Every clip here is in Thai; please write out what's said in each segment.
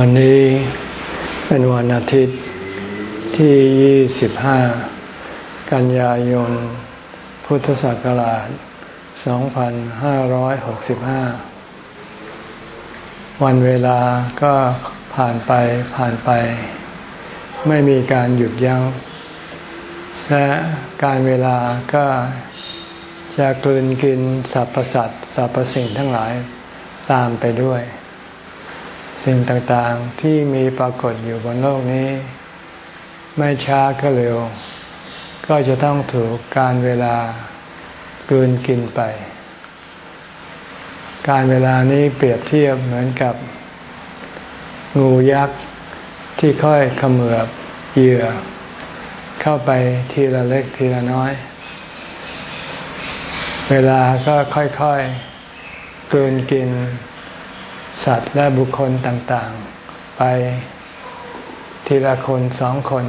วันนี้เป็นวันอาทิตย์ที่ 25 กันยายน พุทธศักราช 2565 วันเวลาก็ผ่านไปผ่านไป ไม่มีการหยุดยัง้ง และการเวลาก็จะกลืนกินสรรพสัตว์สรรพสิ่งทั้งหลายตามไปด้วย สิ่งต่างๆที่มีปรากฏอยู่บนโลกนี้ ไม่ช้าก็เร็ว ก็จะต้องถูกการเวลากลืนกินไป การเวลานี้เปรียบเทียบเหมือนกับ งูยักษ์ที่ค่อยเขมือบเหยื่อ เข้าไปทีละเล็กทีละน้อย เวลาก็ค่อยๆกลืนกิน สัตว์และบุคคลต่างๆ ไปทีละคนสองคน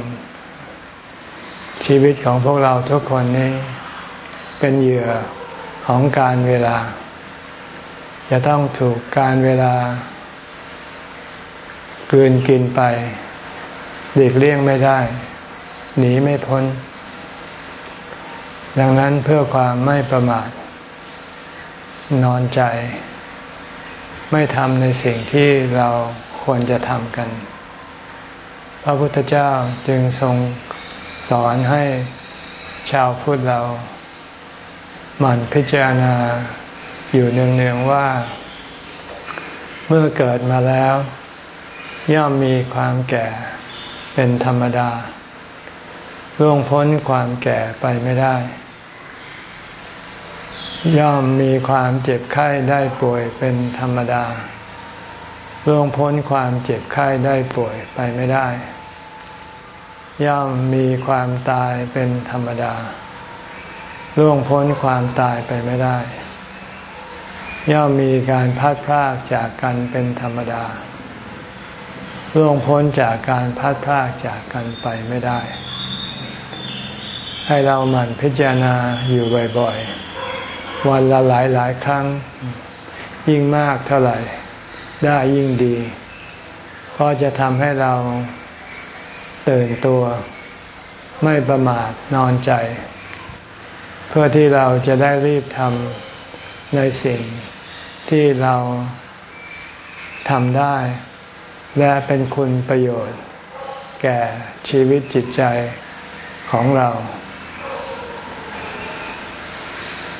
ชีวิตของพวกเราทุกคนนี้ เป็นเหยื่อของการเวลา จะต้องถูกการเวลากืนกินไปเด็กเลี่ยงไม่ได้ หนีไม่พ้น ดังนั้นเพื่อความไม่ประมาท นอนใจ ไม่ทำในสิ่งที่เราควรจะทำกัน พระพุทธเจ้าจึงทรงสอนให้ชาวพุทธเราหมั่นพิจารณาอยู่เนืองๆว่า เมื่อเกิดมาแล้ว ย่อมมีความแก่เป็นธรรมดาล่วงพ้นความแก่ไปไม่ได้ ย่อมมีความเจ็บไข้ได้ป่วยเป็นธรรมดาล่วงพ้นความเจ็บไข้ได้ป่วยไปไม่ได้ ย่อมมีความตายเป็นธรรมดาล่วงพ้นความตายไปไม่ได้ ย่อมมีการพัดพรากจากกันเป็นธรรมดาล่วงพ้นจากการพัดพรากจากกันไปไม่ได้ ให้เราหมั่นพิจารณาอยู่บ่อยๆ วันละหลายหลายครั้ง ยิ่งมากเท่าไหร่ ได้ยิ่งดีเพราะจะทำให้เราตื่นตัว ไม่ประมาทนอนใจ เพื่อที่เราจะได้รีบทำในสิ่งที่เราทำได้ และเป็นคุณประโยชน์ แก่ชีวิตจิตใจของเรา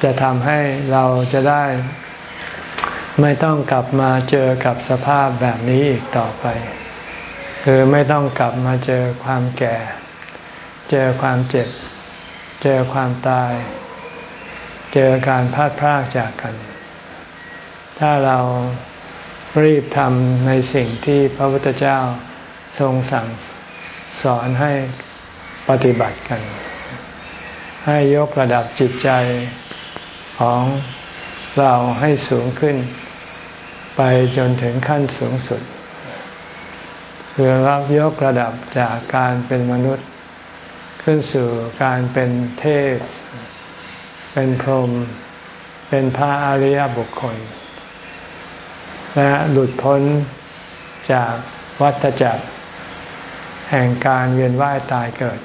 จะทำให้เราจะได้ ไม่ต้องกลับมาเจอกับสภาพแบบนี้อีกต่อไป คือไม่ต้องกลับมาเจอความแก่ เจอความเจ็บ เจอความตาย เจอการพลาดพลาดจากกัน ถ้าเรารีบทำในสิ่งที่พระพุทธเจ้าทรงสั่งสอนให้ปฏิบัติกัน ให้ยกระดับจิตใจ ของเราให้สูงขึ้น ไปจนถึงขั้นสูงสุด คือรับยกระดับจากการเป็นมนุษย์ ขึ้นสู่การเป็นเทพ เป็นพรหมเป็นพระอริยบุคคล และหลุดพ้นจากวัฏจักรแห่งการเวียนว่ายตายเกิด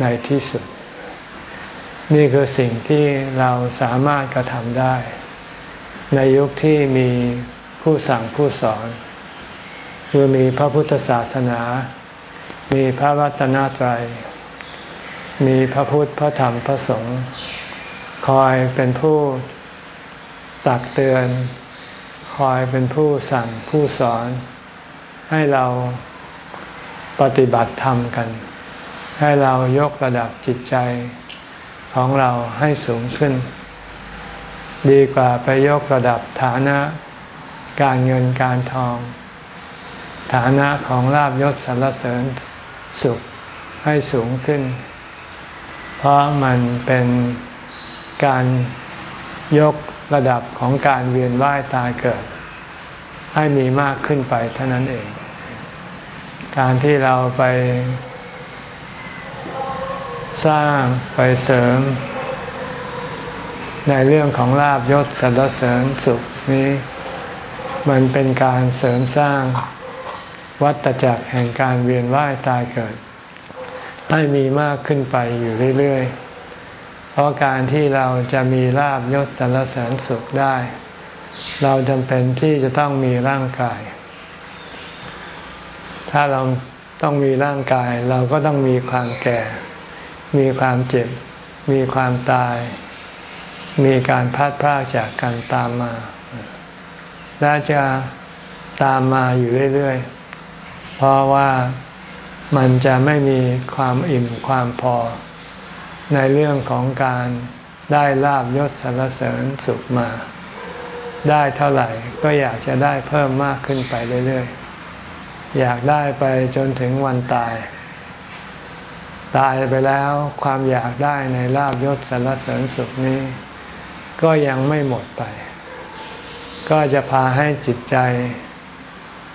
ในที่สุด นี่คือสิ่งที่เราสามารถกระทำได้ ในยุคที่มีผู้สั่งผู้สอน คือมีพระพุทธศาสนา มีพระรัตนตรัย มีพระพุทธพระธรรมพระสงฆ์คอยเป็นผู้ตักเตือน คอยเป็นผู้สั่งผู้สอน ให้เราปฏิบัติธรรมกัน ให้เรายกระดับจิตใจ ของเราให้สูงขึ้น ดีกว่าไปยกระดับฐานะ การเงินการทอง ฐานะของลาบยศสรรเสริญสุขให้สูงขึ้น เพราะมันเป็นการยกระดับของการเวียนว่ายตายเกิด ให้มีมากขึ้นไปเท่านั้นเอง การที่เราไป สร้างไปเสริม ในเรื่องของลาบยศสรรเสริญสุขนี้ มันเป็นการเสริมสร้างวัฏจักรแห่งการเวียนว่ายตายเกิด ให้มีมากขึ้นไปอยู่เรื่อยๆ เพราะการที่เราจะมีลาบยศสรรเสริญสุขได้ เราจำเป็นที่จะต้องมีร่างกาย ถ้าเราต้องมีร่างกาย เราก็ต้องมีความแก่ มีความเจ็บ มีความตาย มีการพัดพรากจากกันตามมา และจะตามมาอยู่เรื่อยๆ เพราะว่ามันจะไม่มีความอิ่มความพอ ในเรื่องของการได้ลาบยศสรรเสริญสุขมา ได้เท่าไหร่ก็อยากจะได้เพิ่มมากขึ้นไปเรื่อยๆ อยากได้ไปจนถึงวันตาย ตายไปแล้วความอยากได้ในลาบยศสรรเสริญสุขนี้ ก็ยังไม่หมดไป ก็จะพาให้จิตใจ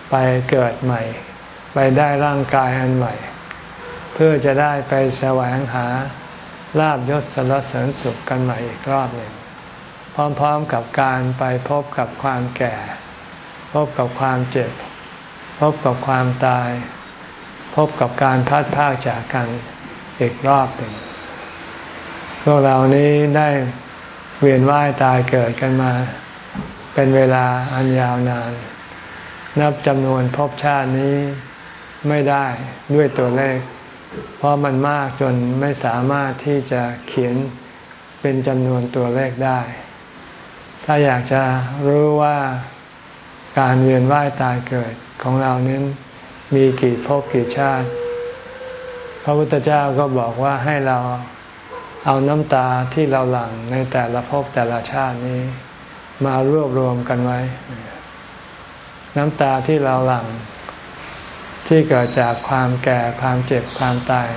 ไปเกิดใหม่ ไปได้ร่างกายอันใหม่ เพื่อจะได้ไปแสวงหาลาบยศสรรเสริญสุขกันใหม่อีกรอบหนึ่งพร้อมๆกับการไปพบกับความแก่ พบกับความเจ็บ พบกับความตาย พบกับการพัดพากจากกัน อีกรอบหนึ่งพวกเรานี้ได้เวียนว่ายตายเกิดกันมา เป็นเวลาอันยาวนาน นับจำนวนภพชาตินี้ไม่ได้ด้วยตัวเลข เพราะมันมากจนไม่สามารถที่จะเขียนเป็นจำนวนตัวเลขได้ ถ้าอยากจะรู้ว่าการเวียนว่ายตายเกิดของเรานั้นมีกี่ภพกี่ชาติ พระพุทธเจ้าก็บอกว่าให้เราเอาน้ำตาที่เราหลั่งในแต่ละภพแต่ละชาตินี้ มารวบรวมกันไว้ น้ำตาที่เราหลั่ง ที่เกิดจากความแก่ความเจ็บความตาย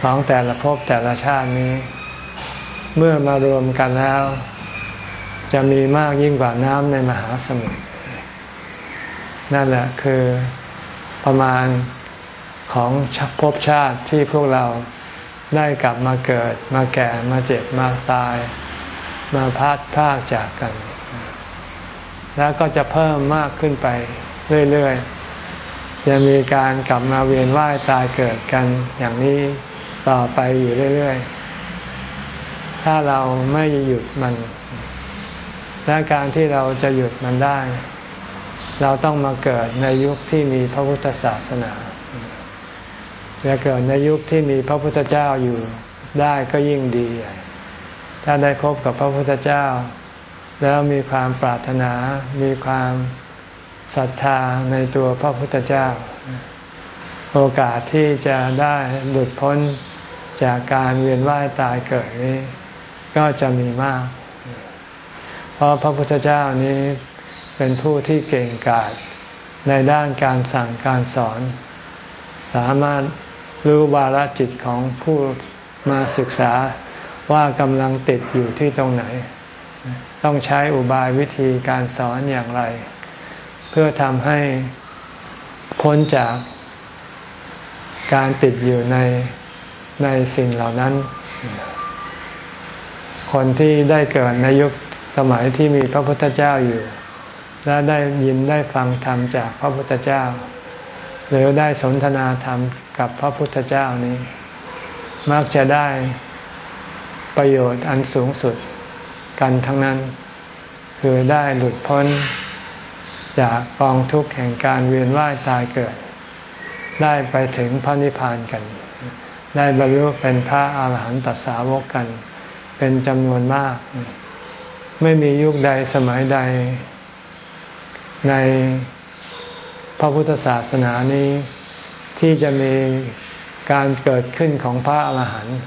ของแต่ละภพแต่ละชาตินี้ เมื่อมารวมกันแล้ว จะมีมากยิ่งกว่าน้ำในมหาสมุทรนั่นแหละคือประมาณ ของภพชาติที่พวกเราได้กลับมาเกิดมาแก่มาเจ็บมาตาย มาพัดพากจากกัน แล้วก็จะเพิ่มมากขึ้นไปเรื่อยๆ จะมีการกลับมาเวียนว่ายตายเกิดกันอย่างนี้ต่อไปอยู่เรื่อยๆ ถ้าเราไม่หยุดมัน และการที่เราจะหยุดมันได้ เราต้องมาเกิดในยุคที่มีพระพุทธศาสนา จะเกิดในยุคที่มีพระพุทธเจ้าอยู่ได้ก็ยิ่งดี ถ้าได้พบกับพระพุทธเจ้า แล้วมีความปรารถนา มีความศรัทธาในตัวพระพุทธเจ้า โอกาสที่จะได้หลุดพ้นจากการเวียนว่ายตายเกิดนี้ ก็จะมีมาก เพราะพระพุทธเจ้านี้เป็นผู้ที่เก่งกาจในด้านการสั่งการสอน สามารถ รู้วาระจิตของผู้มาศึกษาว่ากำลังติดอยู่ที่ตรงไหน ต้องใช้อุบายวิธีการสอนอย่างไร เพื่อทำให้พ้นจากการติดอยู่ในในสิ่งเหล่านั้น คนที่ได้เกิดในยุคสมัยที่มีพระพุทธเจ้าอยู่ และได้ยินได้ฟังธรรมจากพระพุทธเจ้า หรือได้สนทนาธรรมกับพระพุทธเจ้านี้ มักจะได้ประโยชน์อันสูงสุดกันทั้งนั้น คือได้หลุดพ้นจากกองทุกข์แห่งการเวียนว่ายตายเกิด ได้ไปถึงพระนิพพานกัน ได้บรรลุเป็นพระอาหารหันตสาวกกัน เป็นจำนวนมาก ไม่มียุคใดสมัยใดใน ระพุทธศาสนานี้ที่จะมีการเกิดขึ้นของพระอาหารหันต์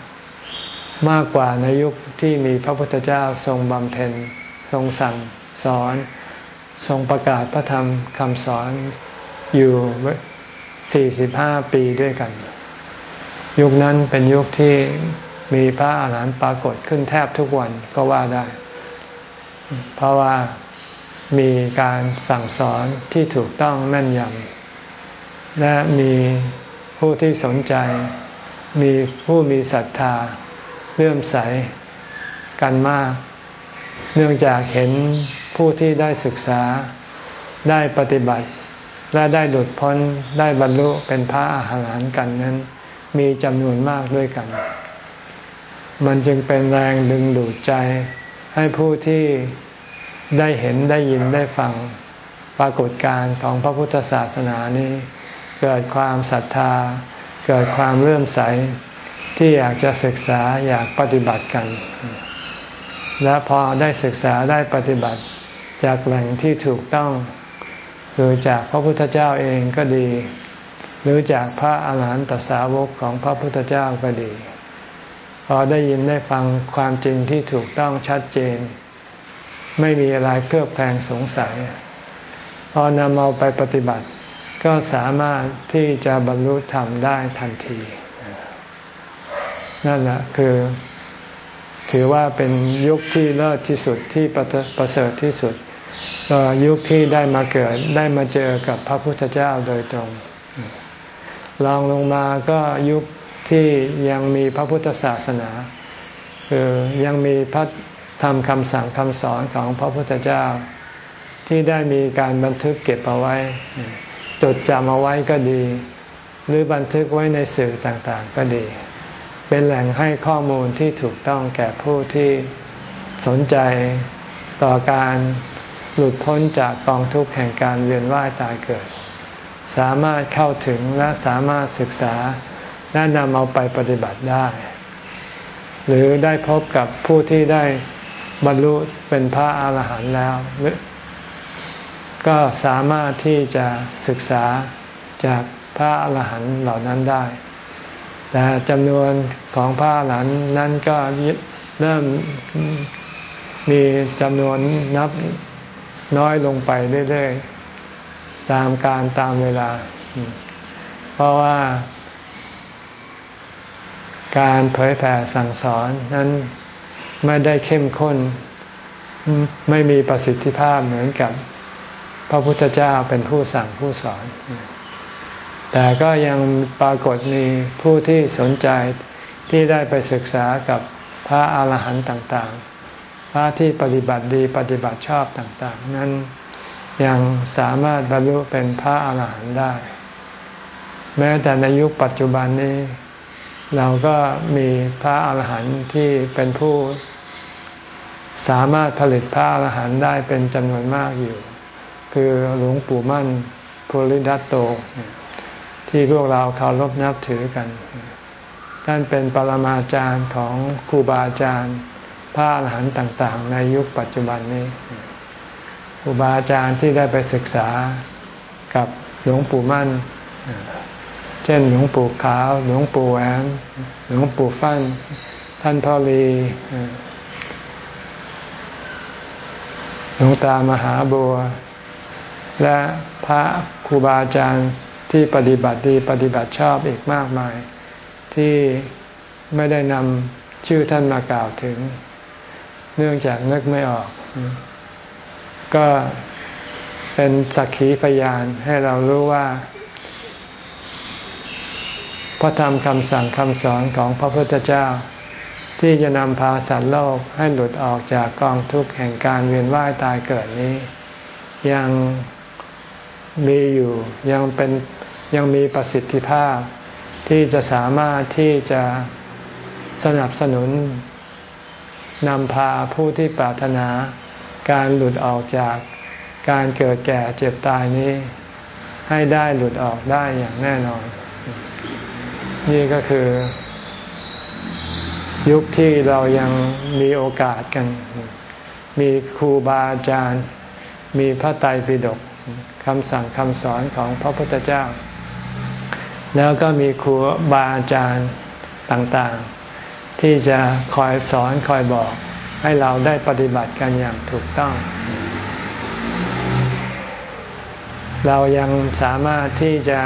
มากกว่าในยุคที่มีพระพุทธเจ้าทรงบำเพ็ญทรงสั่งสอน ทรงประกาศพระธรรมคำสอนอยู่ 45 ปีด้วยกัน ยุคนั้นเป็นยุคที่มีพระอาหารหันต์ปรากฏขึ้นแทบทุกวันก็ว่าได้ เพราะว่า มีการสั่งสอนที่ถูกต้องแม่นยำและมีผู้ที่สนใจ มีผู้มีศรัทธาเลื่อมใสกันมาก เนื่องจากเห็นผู้ที่ได้ศึกษาได้ปฏิบัติ และได้หลุดพ้นได้บรรลุเป็นพระอาหารหันต์กันนั้น มีจำนวนมากด้วยกัน มันจึงเป็นแรงดึงดูดใจให้ผู้ที่ ได้เห็นได้ยินได้ฟังปรากฏการณ์ของพระพุทธศาสนานี้ เกิดความศรัทธา เกิดความเลื่อมใสที่อยากจะศึกษาอยากปฏิบัติกัน และพอได้ศึกษาได้ปฏิบัติจากแหล่งที่ถูกต้องคือจากพระพุทธเจ้าเองก็ดี หรือจากพระอาหารหันตสาวกของพระพุทธเจ้าก็ดี พอได้ยินได้ฟังความจริงที่ถูกต้องชัดเจน ไม่มีอะไรเครือบแคลงสงสัย พอนำเอาไปปฏิบัติ ก็สามารถที่จะบรรลุธรรมได้ทันที นั่นแหละคือ ถือว่าเป็นยุคที่เลิศที่สุดที่ประเสริฐที่สุดก็ยุคที่ได้มาเกิดได้มาเจอกับพระพุทธเจ้าโดยตรงลองลงมาก็ยุคที่ยังมีพระพุทธศาสนาคือยังมีพระ ธรรมคำสั่งคำสอนของพระพุทธเจ้า ที่ได้มีการบันทึกเก็บเอาไว้ จดจำเอาไว้ก็ดี หรือบันทึกไว้ในสื่อต่างๆก็ดี เป็นแหล่งให้ข้อมูลที่ถูกต้องแก่ผู้ที่สนใจต่อการหลุดพ้นจากกองทุกข์แห่งการเวียนว่ายตายเกิด สามารถเข้าถึงและสามารถศึกษาและนำเอาไปปฏิบัติได้ หรือได้พบกับผู้ที่ได้ บรรลุเป็นพระอาหารหันต์แล้ว ก็สามารถที่จะศึกษาจากพระอาหารหันต์เหล่านั้นได้ แต่จำนวนของพระอาหารหันต์นั้นก็เริ่มมีจำนวนนับน้อยลงไปเรื่อยๆ ตามการตามเวลา เพราะว่า การเผยแผ่สั่งสอนนั้น ไม่ได้เข้มข้น ไม่มีประสิทธิภาพเหมือนกับพระพุทธเจ้าเป็นผู้สั่งผู้สอน แต่ก็ยังปรากฏมีผู้ที่สนใจที่ได้ไปศึกษากับพระอาหารหันต์ต่าง ๆ พระที่ปฏิบัติดีปฏิบัติชอบต่าง ๆ นั้นยังสามารถบรรลุเป็นพระอาหารหันต์ได้ แม้แต่ในยุคปัจจุบันนี้ เราก็มีพระอาหารหันต์ที่เป็นผู้ สามารถผลิตพระอาหารหันต์ได้เป็นจำนวนมากอยู่ คือหลวงปู่มั่นภูริดัตโต ที่พวกเราเคารพนับถือกัน ท่านเป็นปรมาจารย์ของครูบาอาจารย์พระอรหันต์ต่าง ๆ ในยุคปัจจุบันนี้ครูบาอาจารย์ที่ได้ไปศึกษากับหลวงปู่มั่น เช่นหลวงปู่ขาว หลวงปู่แหวนหลวงปู่ฟั่น ท่านพ่อลี หลวงตามหาบัว และพระครูบาอาจารย์ที่ปฏิบัติดีปฏิบัติชอบอีกมากมาย ที่ไม่ได้นำชื่อท่านมากล่าวถึง เนื่องจากนึกไม่ออก ก็เป็นสักขีพยานให้เรารู้ว่าพระธรรมคำสั่งคำสอนของพระพุทธเจ้า ที่จะนำพาสัตว์โลกให้หลุดออกจากกองทุกข์แห่งการเวียนว่ายตายเกิดนี้ ยังมีอยู่ยังเป็นยังมีประสิทธิภาพ ที่จะสามารถที่จะสนับสนุนนำพาผู้ที่ปรารถนา การหลุดออกจากการเกิดแก่เจ็บตายนี้ ให้ได้หลุดออกได้อย่างแน่นอน นี่ก็คือ ยุคที่เรายังมีโอกาสกัน มีครูบาอาจารย์ มีพระไตรปิฎกคำสั่งคำสอนของพระพุทธเจ้า แล้วก็มีครูบาอาจารย์ต่างๆ ที่จะคอยสอนคอยบอก ให้เราได้ปฏิบัติกันอย่างถูกต้อง เรายังสามารถที่จะ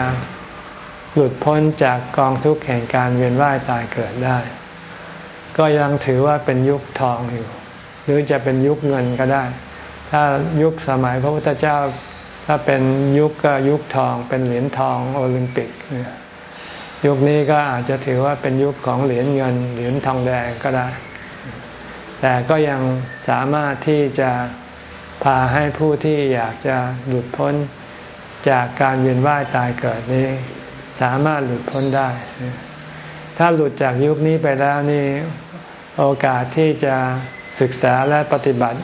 หลุดพ้นจากกองทุกข์แห่งการเวียนว่ายตายเกิดได้ ก็ยังถือว่าเป็นยุคทองอยู่ หรือจะเป็นยุคเงินก็ได้ ถ้ายุคสมัยพระพุทธเจ้าถ้าเป็นยุคก็ยุคทอง เป็นเหรียญทองโอลิมปิก ยุคนี้ก็อาจจะถือว่าเป็นยุคของเหรียญเงิน เหรียญทองแดงก็ได้ แต่ก็ยังสามารถที่จะพาให้ผู้ที่อยากจะหลุดพ้นจากการเวียนว่ายตายเกิดนี้ สามารถหลุดพ้นได้ ถ้าหลุดจากยุคนี้ไปแล้วนี่โอกาสที่จะศึกษาและปฏิบัติ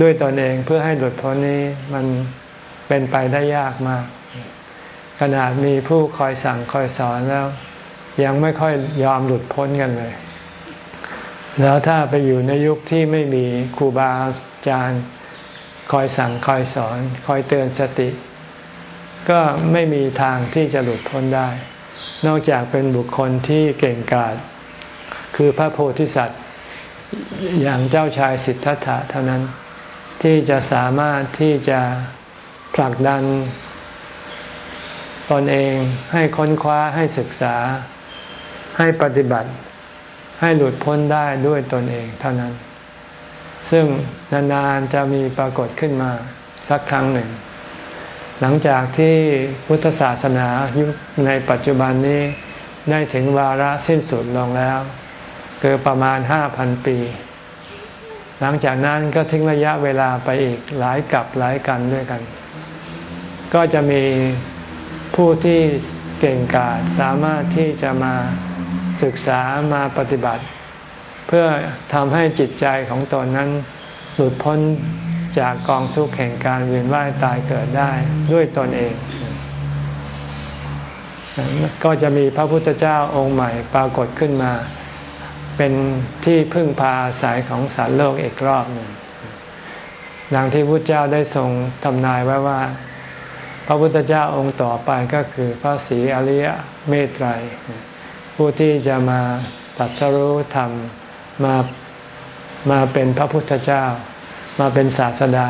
ด้วยตนเองเพื่อให้หลุดพ้นนี้มันเป็นไปได้ยากมาก ขนาดมีผู้คอยสั่งคอยสอนแล้ว ยังไม่ค่อยยอมหลุดพ้นกันเลย แล้วถ้าไปอยู่ในยุคที่ไม่มีครูบาอาจารย์ คอยสั่งคอยสอน คอยเตือนสติ ก็ไม่มีทางที่จะหลุดพ้นได้ นอกจากเป็นบุคคลที่เก่งกาจคือพระโพธิสัตว์ อย่างเจ้าชายสิทธัตถะเท่านั้นที่จะสามารถที่จะผลักดัน ตนเองให้ค้นคว้าให้ศึกษา ให้ปฏิบัติ ให้หลุดพ้นได้ด้วยตนเองเท่านั้น ซึ่งนานๆจะมีปรากฏขึ้นมาสักครั้งหนึ่ง หลังจากที่พุทธศาสนายุคในปัจจุบันนี้ได้ถึงวาระสิ้นสุดลงแล้ว คือประมาณห้าพันปี หลังจากนั้นก็ทิ้งระยะเวลาไปอีกหลายกับหลายกันด้วยกัน ก็จะมีผู้ที่เก่งกาจสามารถที่จะมาศึกษามาปฏิบัติ เพื่อทำให้จิตใจของตนนั้นหลุดพ้น จากกองทุกข์แห่งการเวียนว่ายตายเกิดได้ด้วยตนเอง ก็จะมีพระพุทธเจ้าองค์ใหม่ปรากฏขึ้นมา เป็นที่พึ่งพาอาศัยของสารโลกอีกรอบหนึ่งดังที่พระเจ้าได้ทรงทำนายไว้ว่า พระพุทธเจ้าองค์ต่อไปก็คือพระศรีอริยเมตไตรผู้ที่จะมาตัดสรู้ธรรมมามาเป็นพระพุทธเจ้า มาเป็นศาสดา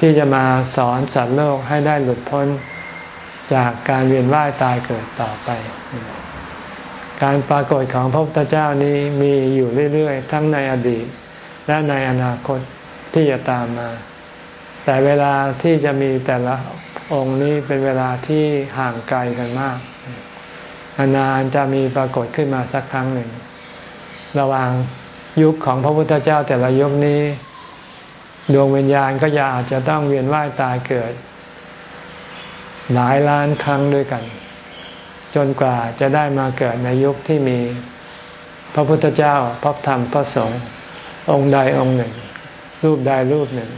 ที่จะมาสอนสัตว์โลกให้ได้หลุดพ้นจากการเวียนว่ายตายเกิดต่อไป การปรากฏของพระพุทธเจ้านี้มีอยู่เรื่อยๆ ทั้งในอดีต และในอนาคตที่จะตามมา แต่เวลาที่จะมีแต่ละองค์นี้เป็นเวลาที่ห่างไกลกันมาก นานจะมีปรากฏขึ้นมาสักครั้งหนึ่ง ระหว่างยุคของพระพุทธเจ้าแต่ละยุคนี้ ดวงวิญญาณก็อาจจะต้องเวียนว่ายตายเกิด หลายล้านครั้งด้วยกัน จนกว่าจะได้มาเกิดในยุคที่มีพระพุทธเจ้าพระธรรมพระสงฆ์องค์ใดองค์หนึ่ง รูปใดรูปหนึ่ง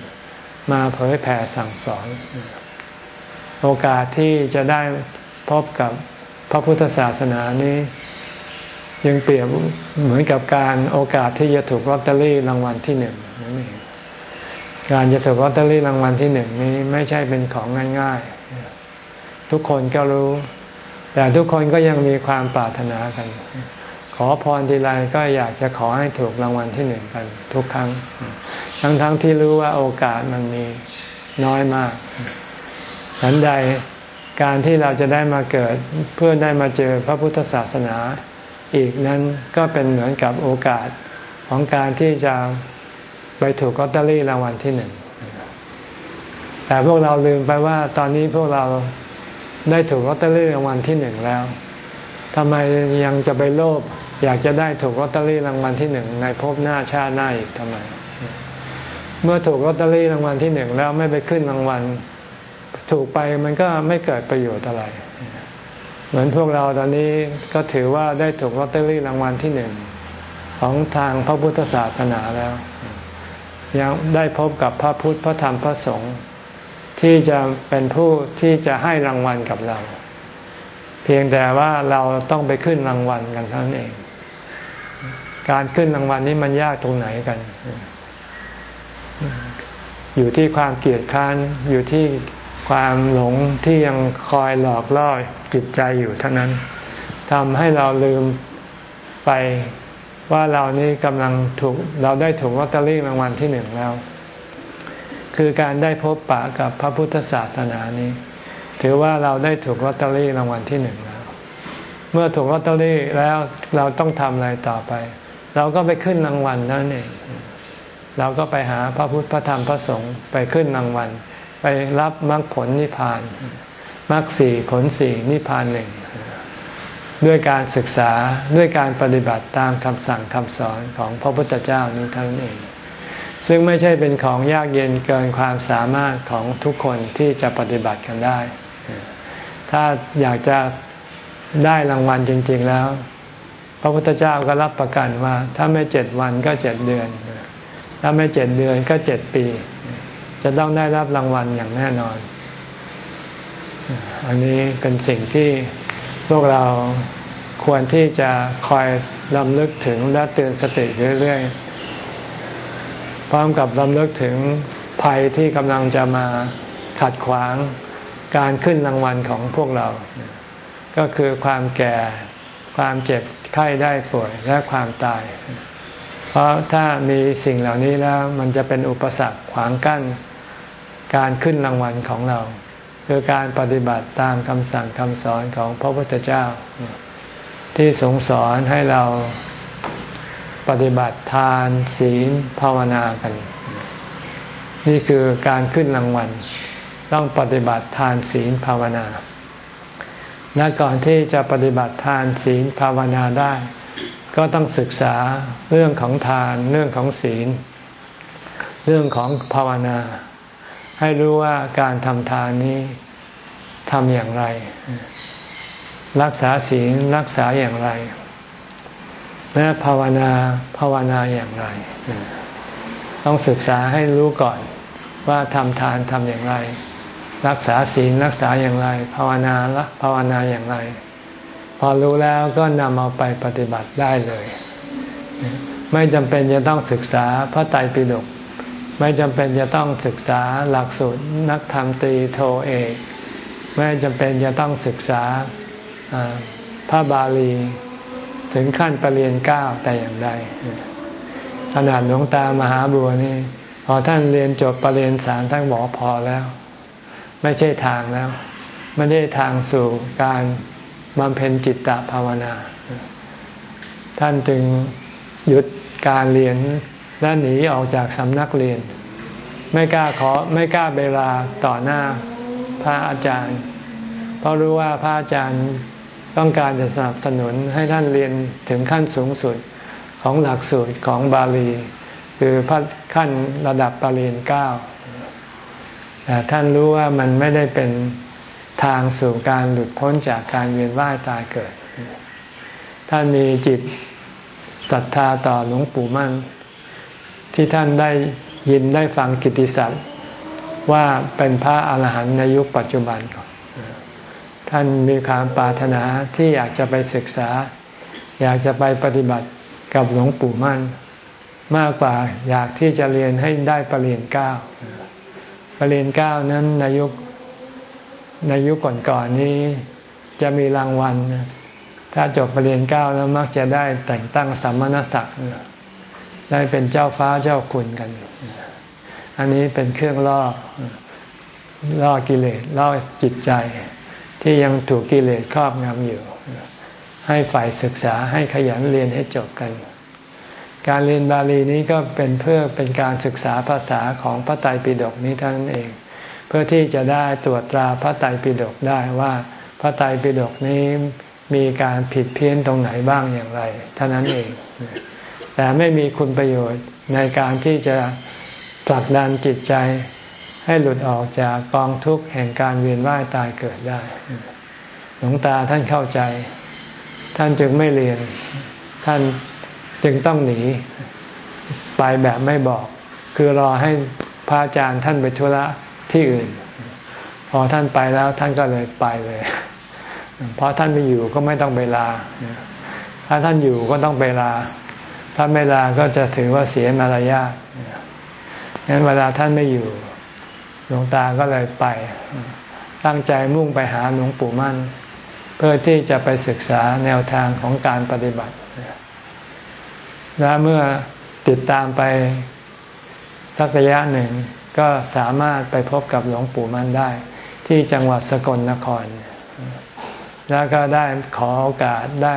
มาเผยแผ่สั่งสอน โอกาสที่จะได้พบกับพระพุทธศาสนานี้ยังเปรียบเหมือนกับการโอกาสที่จะถูกลอตเตอรี่รางวัลที่หนึ่งนั่นเอง การจะถูกลอตเตอรี่รางวัลที่หนึ่งนี้ไม่ใช่เป็นของง่ายๆ ทุกคนก็รู้ แต่ทุกคนก็ยังมีความปรารถนากัน ขอพรทีไรก็อยากจะขอให้ถูกรางวัลที่หนึ่งกันทุกครั้ง ทั้งๆทที่รู้ว่าโอกาสมันมีน้อยมาก ฉันใดการที่เราจะได้มาเกิดเพื่อได้มาเจอพระพุทธศาสนาอีกนั้นก็เป็นเหมือนกับโอกาสของการที่จะ ไปถูกลอตเตอรี่รางวัลที่หนึ่งแต่พวกเราลืมไปว่า ตอนนี้พวกเราได้ถูกลอตเตอรี่รางวัลที่หนึ่งแล้วทำไมยังจะไปโลภอยากจะได้ถูกลอตเตอรี่รางวัลที่หนึ่งในภพหน้าชาติหน้าอีกทำไม เมื่อถูกลอตเตอรี่รางวัลที่หนึ่งแล้วไม่ไปขึ้นรางวัล ถูกไปมันก็ไม่เกิดประโยชน์อะไร เหมือนพวกเราตอนนี้ก็ถือว่าได้ถูกลอตเตอรี่รางวัลที่หนึ่งของทางพระพุทธศาสนาแล้ว ยังได้พบกับพระพุทธพระธรรมพระสงฆ์ที่จะเป็นผู้ที่จะให้รางวัลกับเรา เพียงแต่ว่าเราต้องไปขึ้นรางวัลกันเท่านั้นเอง การขึ้นรางวัลนี้มันยากตรงไหนกัน อยู่ที่ความเกลียดค้านอยู่ที่ความหลงที่ยังคอยหลอกล่อจิตใจอยู่เท่านั้นทำให้เราลืมไป ว่าเรานี้กำลังถูกเราได้ถูกลอตเตอรี่รางวัลที่หนึ่งแล้ว คือการได้พบปะกับพระพุทธศาสนานี้ ถือว่าเราได้ถูกลอตเตอรี่รางวัลที่หนึ่งแล้ว เมื่อถูกลอตเตอรี่แล้วเราต้องทำอะไรต่อไป เราก็ไปขึ้นรางวัลนั่นเองเราก็ไปหาพระพุทธพระธรรมพระสงฆ์ไปขึ้นรางวัล ไปรับมรรคผลนิพพานมรรคสี่ผลสี่นิพพานหนึ่ง ด้วยการศึกษาด้วยการปฏิบัติตามคำสั่งคำสอนของพระพุทธเจ้านี้ทั้งนั้นเอง ซึ่งไม่ใช่เป็นของยากเย็นเกินความสามารถของทุกคนที่จะปฏิบัติกันได้ ถ้าอยากจะได้รางวัลจริง ๆแล้ว พระพุทธเจ้าก็รับประกันว่า ถ้าไม่เจ็ดวันก็เจ็ดเดือน ถ้าไม่เจ็ดเดือนก็เจ็ดปี จะต้องได้รับรางวัลอย่างแน่นอน อันนี้เป็นสิ่งที่ พวกเราควรที่จะคอยลำลึกถึงและเตือนสติเรื่อยๆ พร้อมกับลำลึกถึงภัยที่กำลังจะมาขัดขวางการขึ้นรางวัลของพวกเรา ก็คือความแก่ ความเจ็บไข้ได้ป่วย และความตาย เพราะถ้ามีสิ่งเหล่านี้แล้วมันจะเป็นอุปสรรคขวางกั้นการขึ้นรางวัลของเรา คือการปฏิบัติตามคำสั่งคำสอนของพระพุทธเจ้า ที่สงสอนให้เราปฏิบัติทานศีลภาวนากัน นี่คือการขึ้นรางวัล ต้องปฏิบัติทานศีลภาวนา และก่อนที่จะปฏิบัติทานศีลภาวนาได้ ก็ต้องศึกษาเรื่องของทาน เรื่องของศีล เรื่องของภาวนา ให้รู้ว่าการทำทานนี้ทำอย่างไร รักษาศีลรักษาอย่างไร และภาวนาภาวนาอย่างไร ต้องศึกษาให้รู้ก่อนว่าทำทานทำอย่างไร รักษาศีลรักษาอย่างไร ภาวนาละภาวนาอย่างไร พอรู้แล้วก็นำเอาไปปฏิบัติได้เลย ไม่จำเป็นจะต้องศึกษาพระไตรปิฎก ไม่จำเป็นจะต้องศึกษาหลักสูตรนักธรรมตรีโทเอกไม่จำเป็นจะต้องศึกษาพระบาลีถึงขั้นปรริญญาเก้าแต่อย่างใดขนาดหลวงตามหาบัวนี่พอท่านเรียนจบปรริญญาสามท่านบอกพอแล้ว ไม่ใช่ทางแล้ว ไม่ได้ทางสู่การบำเพ็ญจิตตภาวนา ท่านจึงหยุดการเรียน และหนีออกจากสำนักเรียน ไม่กล้าขอไม่กล้าเวลาต่อหน้าพระอาจารย์ เพราะรู้ว่าพระอาจารย์ต้องการจะสนับสนุนให้ท่านเรียนถึงขั้นสูงสุดของหลักสูตรของบาลี คือพขั้นระดับปรริญญาเก้าแต่ท่านรู้ว่ามันไม่ได้เป็นทางสู่การหลุดพ้นจากการเวียนว่ายตายเกิด ท่านมีจิตศรัทธาต่อหลวงปู่มั่น ที่ท่านได้ยินได้ฟังกิติศัพท์ว่าเป็นพระอาหารหันต์ในยุคปัจจุบันก่อนท่านมีความปรารถนาที่อยากจะไปศึกษา อยากจะไปปฏิบัติกับหลวงปู่มั่น มากกว่าอยากที่จะเรียนให้ได้ปรริญญาเก้าปรริญญาเก้านั้นในยุคในยุคก่อนๆนนี้จะมีรางวัล ถ้าจบปรริญญาเก้าแล้วมักจะได้แต่งตั้งสัมมาณศักดิ์ ได้เป็นเจ้าฟ้าเจ้าคุณกัน อันนี้เป็นเครื่องล่อล่อกิเลสล่อจิตใจ ที่ยังถูกกิเลสครอบงำอยู่ ให้ฝ่ายศึกษาให้ขยันเรียนให้จบกัน การเรียนบาลีนี้ก็เป็นเพื่อเป็นการศึกษาภาษาของพระไตรปิฎกนี้เท่านั้นเอง เพื่อที่จะได้ตรวจตราพระไตรปิฎกได้ว่าพระไตรปิฎกนี้มีการผิดเพี้ยนตรงไหนบ้างอย่างไรเท่านั้นเอง แต่ไม่มีคุณประโยชน์ในการที่จะผลักดันจิตใจให้หลุดออกจากกองทุกข์แห่งการเวียนว่ายตายเกิดได้ หลวงตาท่านเข้าใจ ท่านจึงไม่เรียน ท่านจึงต้องหนีไปแบบไม่บอก คือรอให้พระอาจารย์ท่านไปธุระที่อื่น พอท่านไปแล้วท่านก็เลยไปเลย เพราะท่านไม่อยู่ก็ไม่ต้องไปลา ถ้าท่านอยู่ก็ต้องไปลา ถ้าไม่ลาก็จะถือว่าเสียมารยาทงั้นเวลาท่านไม่อยู่หลวงตาก็เลยไป ตั้งใจมุ่งไปหาหลวงปู่มั่น เพื่อที่จะไปศึกษาแนวทางของการปฏิบัติ และเมื่อติดตามไปสักระยะหนึ่งก็สามารถไปพบกับหลวงปู่มั่นได้ ที่จังหวัดสกลนคร แล้วก็ได้ขอโอกาสได้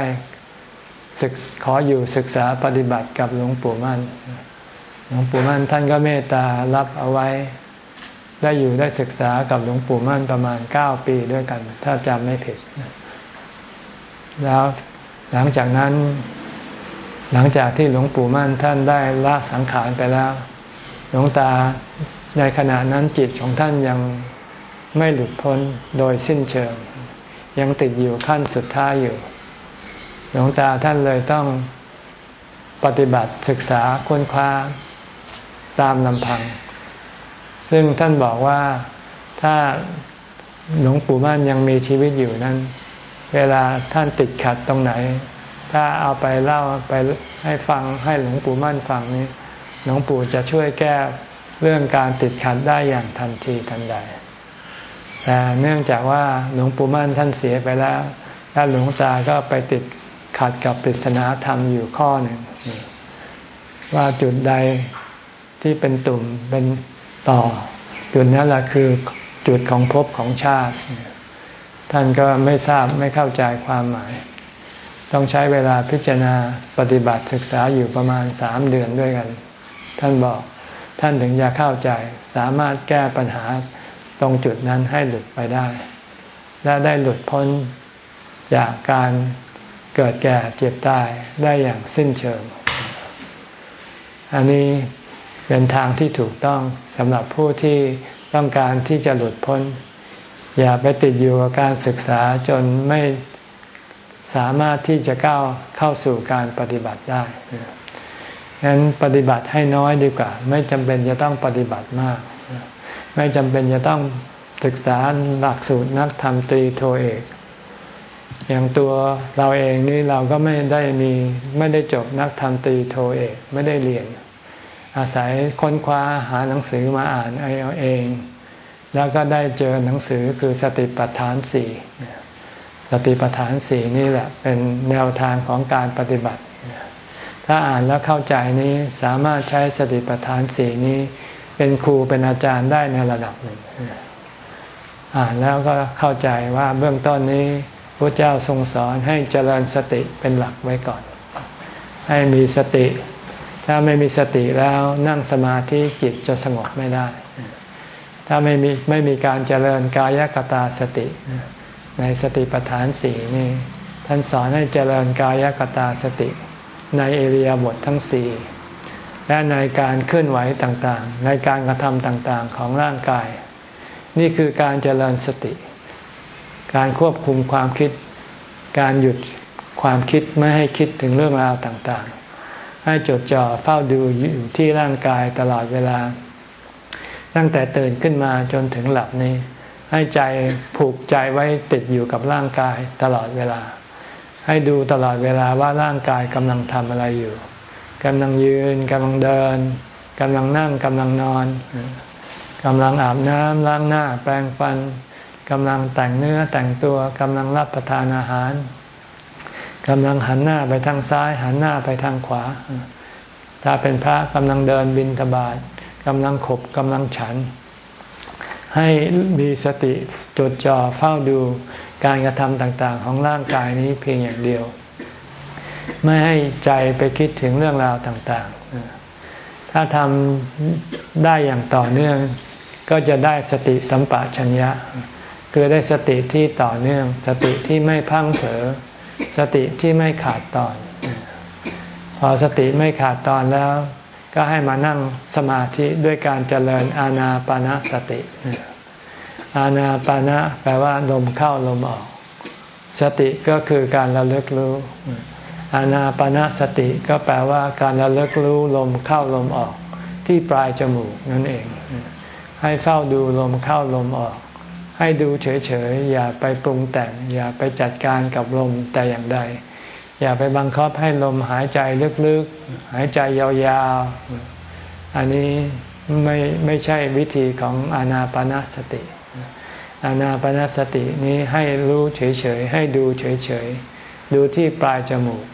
ศึกขออยู่ศึกษาปฏิบัติกับหลวงปู่มั่น หลวงปู่มั่นท่านก็เมตตารับเอาไว้ ได้อยู่ได้ศึกษากับหลวงปู่มั่นประมาณเก้าปีด้วยกัน ถ้าจำไม่ผิด แล้วหลังจากนั้น หลังจากที่หลวงปู่มั่นท่านได้ละสังขารไปแล้ว หลวงตาในขณะนั้นจิตของท่านยังไม่หลุดพ้นโดยสิ้นเชิง ยังติดอยู่ขั้นสุดท้ายอยู่ ลวงตาท่านเลยต้องปฏิบัติศึกษาค้นคว้าตามลำพัง ซึ่งท่านบอกว่าถ้าหลวงปู่มั่นยังมีชีวิตอยู่นั้น เวลาท่านติดขัดตรงไหน ถ้าเอาไปเล่าไปให้ฟังให้หลวงปู่มั่นฟังนี้ หลวงปู่จะช่วยแก้เรื่องการติดขัดได้อย่างทันทีทันใด แต่เนื่องจากว่าหลวงปู่มั่นท่านเสียไปแล้ว ถ้าหลวงตาก็ไปติด ขัดกับปริศนาธรรมอยู่ข้อหนึ่ง ว่าจุดใดที่เป็นตุ่มเป็นต่อ จุดนั้นแหละคือจุดของภพของชาติ ท่านก็ไม่ทราบไม่เข้าใจความหมาย ต้องใช้เวลาพิจารณาปฏิบัติศึกษาอยู่ประมาณสามเดือนด้วยกัน ท่านบอกท่านถึงจะเข้าใจสามารถแก้ปัญหาตรงจุดนั้นให้หลุดไปได้ และได้หลุดพ้นจากการ เกิดแก่เจ็บตายได้อย่างสิ้นเชิง อันนี้เป็นทางที่ถูกต้องสำหรับผู้ที่ต้องการที่จะหลุดพ้น อย่าไปติดอยู่กับการศึกษาจนไม่สามารถที่จะก้าวเข้าสู่การปฏิบัติได้ฉะนั้นปฏิบัติให้น้อยดีกว่า ไม่จำเป็นจะต้องปฏิบัติมาก ไม่จำเป็นจะต้องศึกษาหลักสูตรนักธรรมตรีโทเอก อย่างตัวเราเองนี่เราก็ไม่ได้มีไม่ได้จบนักธรรมตรีโทเอกไม่ได้เรียน อาศัยค้นคว้าหาหนังสือมาอ่านเอาเอง แล้วก็ได้เจอหนังสือคือสติปัฏฐานสี่สติปัฏฐานสี่นี่แหละเป็นแนวทางของการปฏิบัติ ถ้าอ่านแล้วเข้าใจนี้สามารถใช้สติปัฏฐานสี่นี้เป็นครูเป็นอาจารย์ได้ในระดับหนึ่ง อ่านแล้วก็เข้าใจว่าเบื้องต้นนี้ พระเจ้าทรงสอนให้เจริญสติเป็นหลักไว้ก่อน ให้มีสติ ถ้าไม่มีสติแล้วนั่งสมาธิจิตจะสงบไม่ได้ ถ้าไม่มีไม่มีการเจริญกายกตาสติ ในสติปัฏฐานสี่นี่ท่านสอนให้เจริญกายกตาสติ ในเอเริยบททั้งสี่และในการเคลื่อนไหวต่างๆ ในการกระทำต่างๆของร่างกาย นี่คือการเจริญสติ การควบคุมความคิด การหยุดความคิดไม่ให้คิดถึงเรื่องราวต่างๆ ให้จดจ่อเฝ้าดูอยู่ที่ร่างกายตลอดเวลา ตั้งแต่ตื่นขึ้นมาจนถึงหลับนี้ ให้ใจผูกใจไว้ติดอยู่กับร่างกายตลอดเวลา ให้ดูตลอดเวลาว่าร่างกายกำลังทำอะไรอยู่กำลังยืนกำลังเดินกำลังนั่งกำลังนอนกำลังอาบน้ำล้างหน้าแปรงฟัน กำลังแต่งเนื้อแต่งตัวกำลังรับประทานอาหารกำลังหันหน้าไปทางซ้าย หันหน้าไปทางขวา ถ้าเป็นพระกำลังเดินบินทบาทกำลังขบกำลังฉัน ให้มีสติจดจ่อเฝ้าดูการกระทำต่าง ๆ ของร่างกายนี้เพียงอย่างเดียว ไม่ให้ใจไปคิดถึงเรื่องราวต่างๆ ถ้าทำได้อย่างต่อเนื่องก็จะได้สติสัมปชัญญะ คือได้สติที่ต่อเนื่อง สติที่ไม่พังเผลอสติที่ไม่ขาดตอน พอสติไม่ขาดตอนแล้ว ก็ให้มานั่งสมาธิด้วยการเจริญอาณาปณะสติ อานาปานะแปลว่าลมเข้าลมออก สติก็คือการระลึกรู้ อานาปานะสติก็แปลว่าการระลึกรู้ลมเข้าลมออก ที่ปลายจมูกนั่นเอง ให้เฝ้าดูลมเข้าลมออก ให้ดูเฉยๆ อย่าไปปรุงแต่ง อย่าไปจัดการกับลมแต่อย่างใด อย่าไปบังคับให้ลมหายใจลึกๆ หายใจยาวๆ อันนี้ไม่ไม่ใช่วิธีของอานาปนาสติ อานาปนสตินี้ให้รู้เฉยๆ ให้ดูเฉยๆ ดูที่ปลายจมูก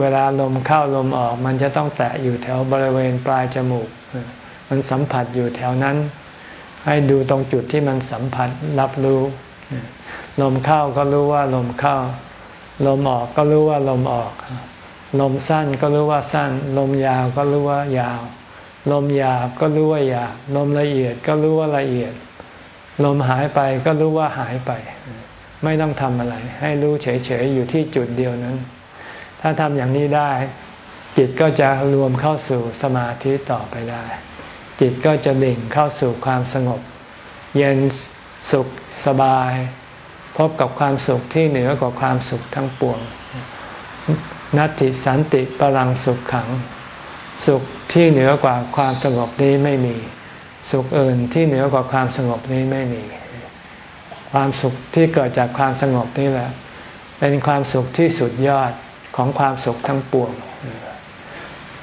เวลาลมเข้าลมออกมันจะต้องแตะอยู่แถวบริเวณปลายจมูก มันสัมผัสอยู่แถวนั้น ให้ดูตรงจุดที่มันสัมผัสรับรู้ ลมเข้าก็รู้ว่าลมเข้า ลมออกก็รู้ว่าลมออก ลมสั้นก็รู้ว่าสั้น ลมยาวก็รู้ว่ายาว ลมหยาบก็รู้ว่าหยาบ ลมละเอียดก็รู้ว่าละเอียด ลมหายไปก็รู้ว่าหายไป ไม่ต้องทำอะไร ให้รู้เฉยๆอยู่ที่จุดเดียวนั้น ถ้าทำอย่างนี้ได้ จิตก็จะรวมเข้าสู่สมาธิต่อไปได้ จิตก็จะดิ่งเข้าสู่ความสงบ เย็นสุขสบาย พบกับความสุขที่เหนือกว่าความสุขทั้งปวงนัตติสันติปรังสุขขัง สุขที่เหนือกว่าความสงบนี้ไม่มี สุขอื่นที่เหนือกว่าความสงบนี้ไม่มี ความสุขที่เกิดจากความสงบนี่แหละ เป็นความสุขที่สุดยอดของความสุขทั้งปวง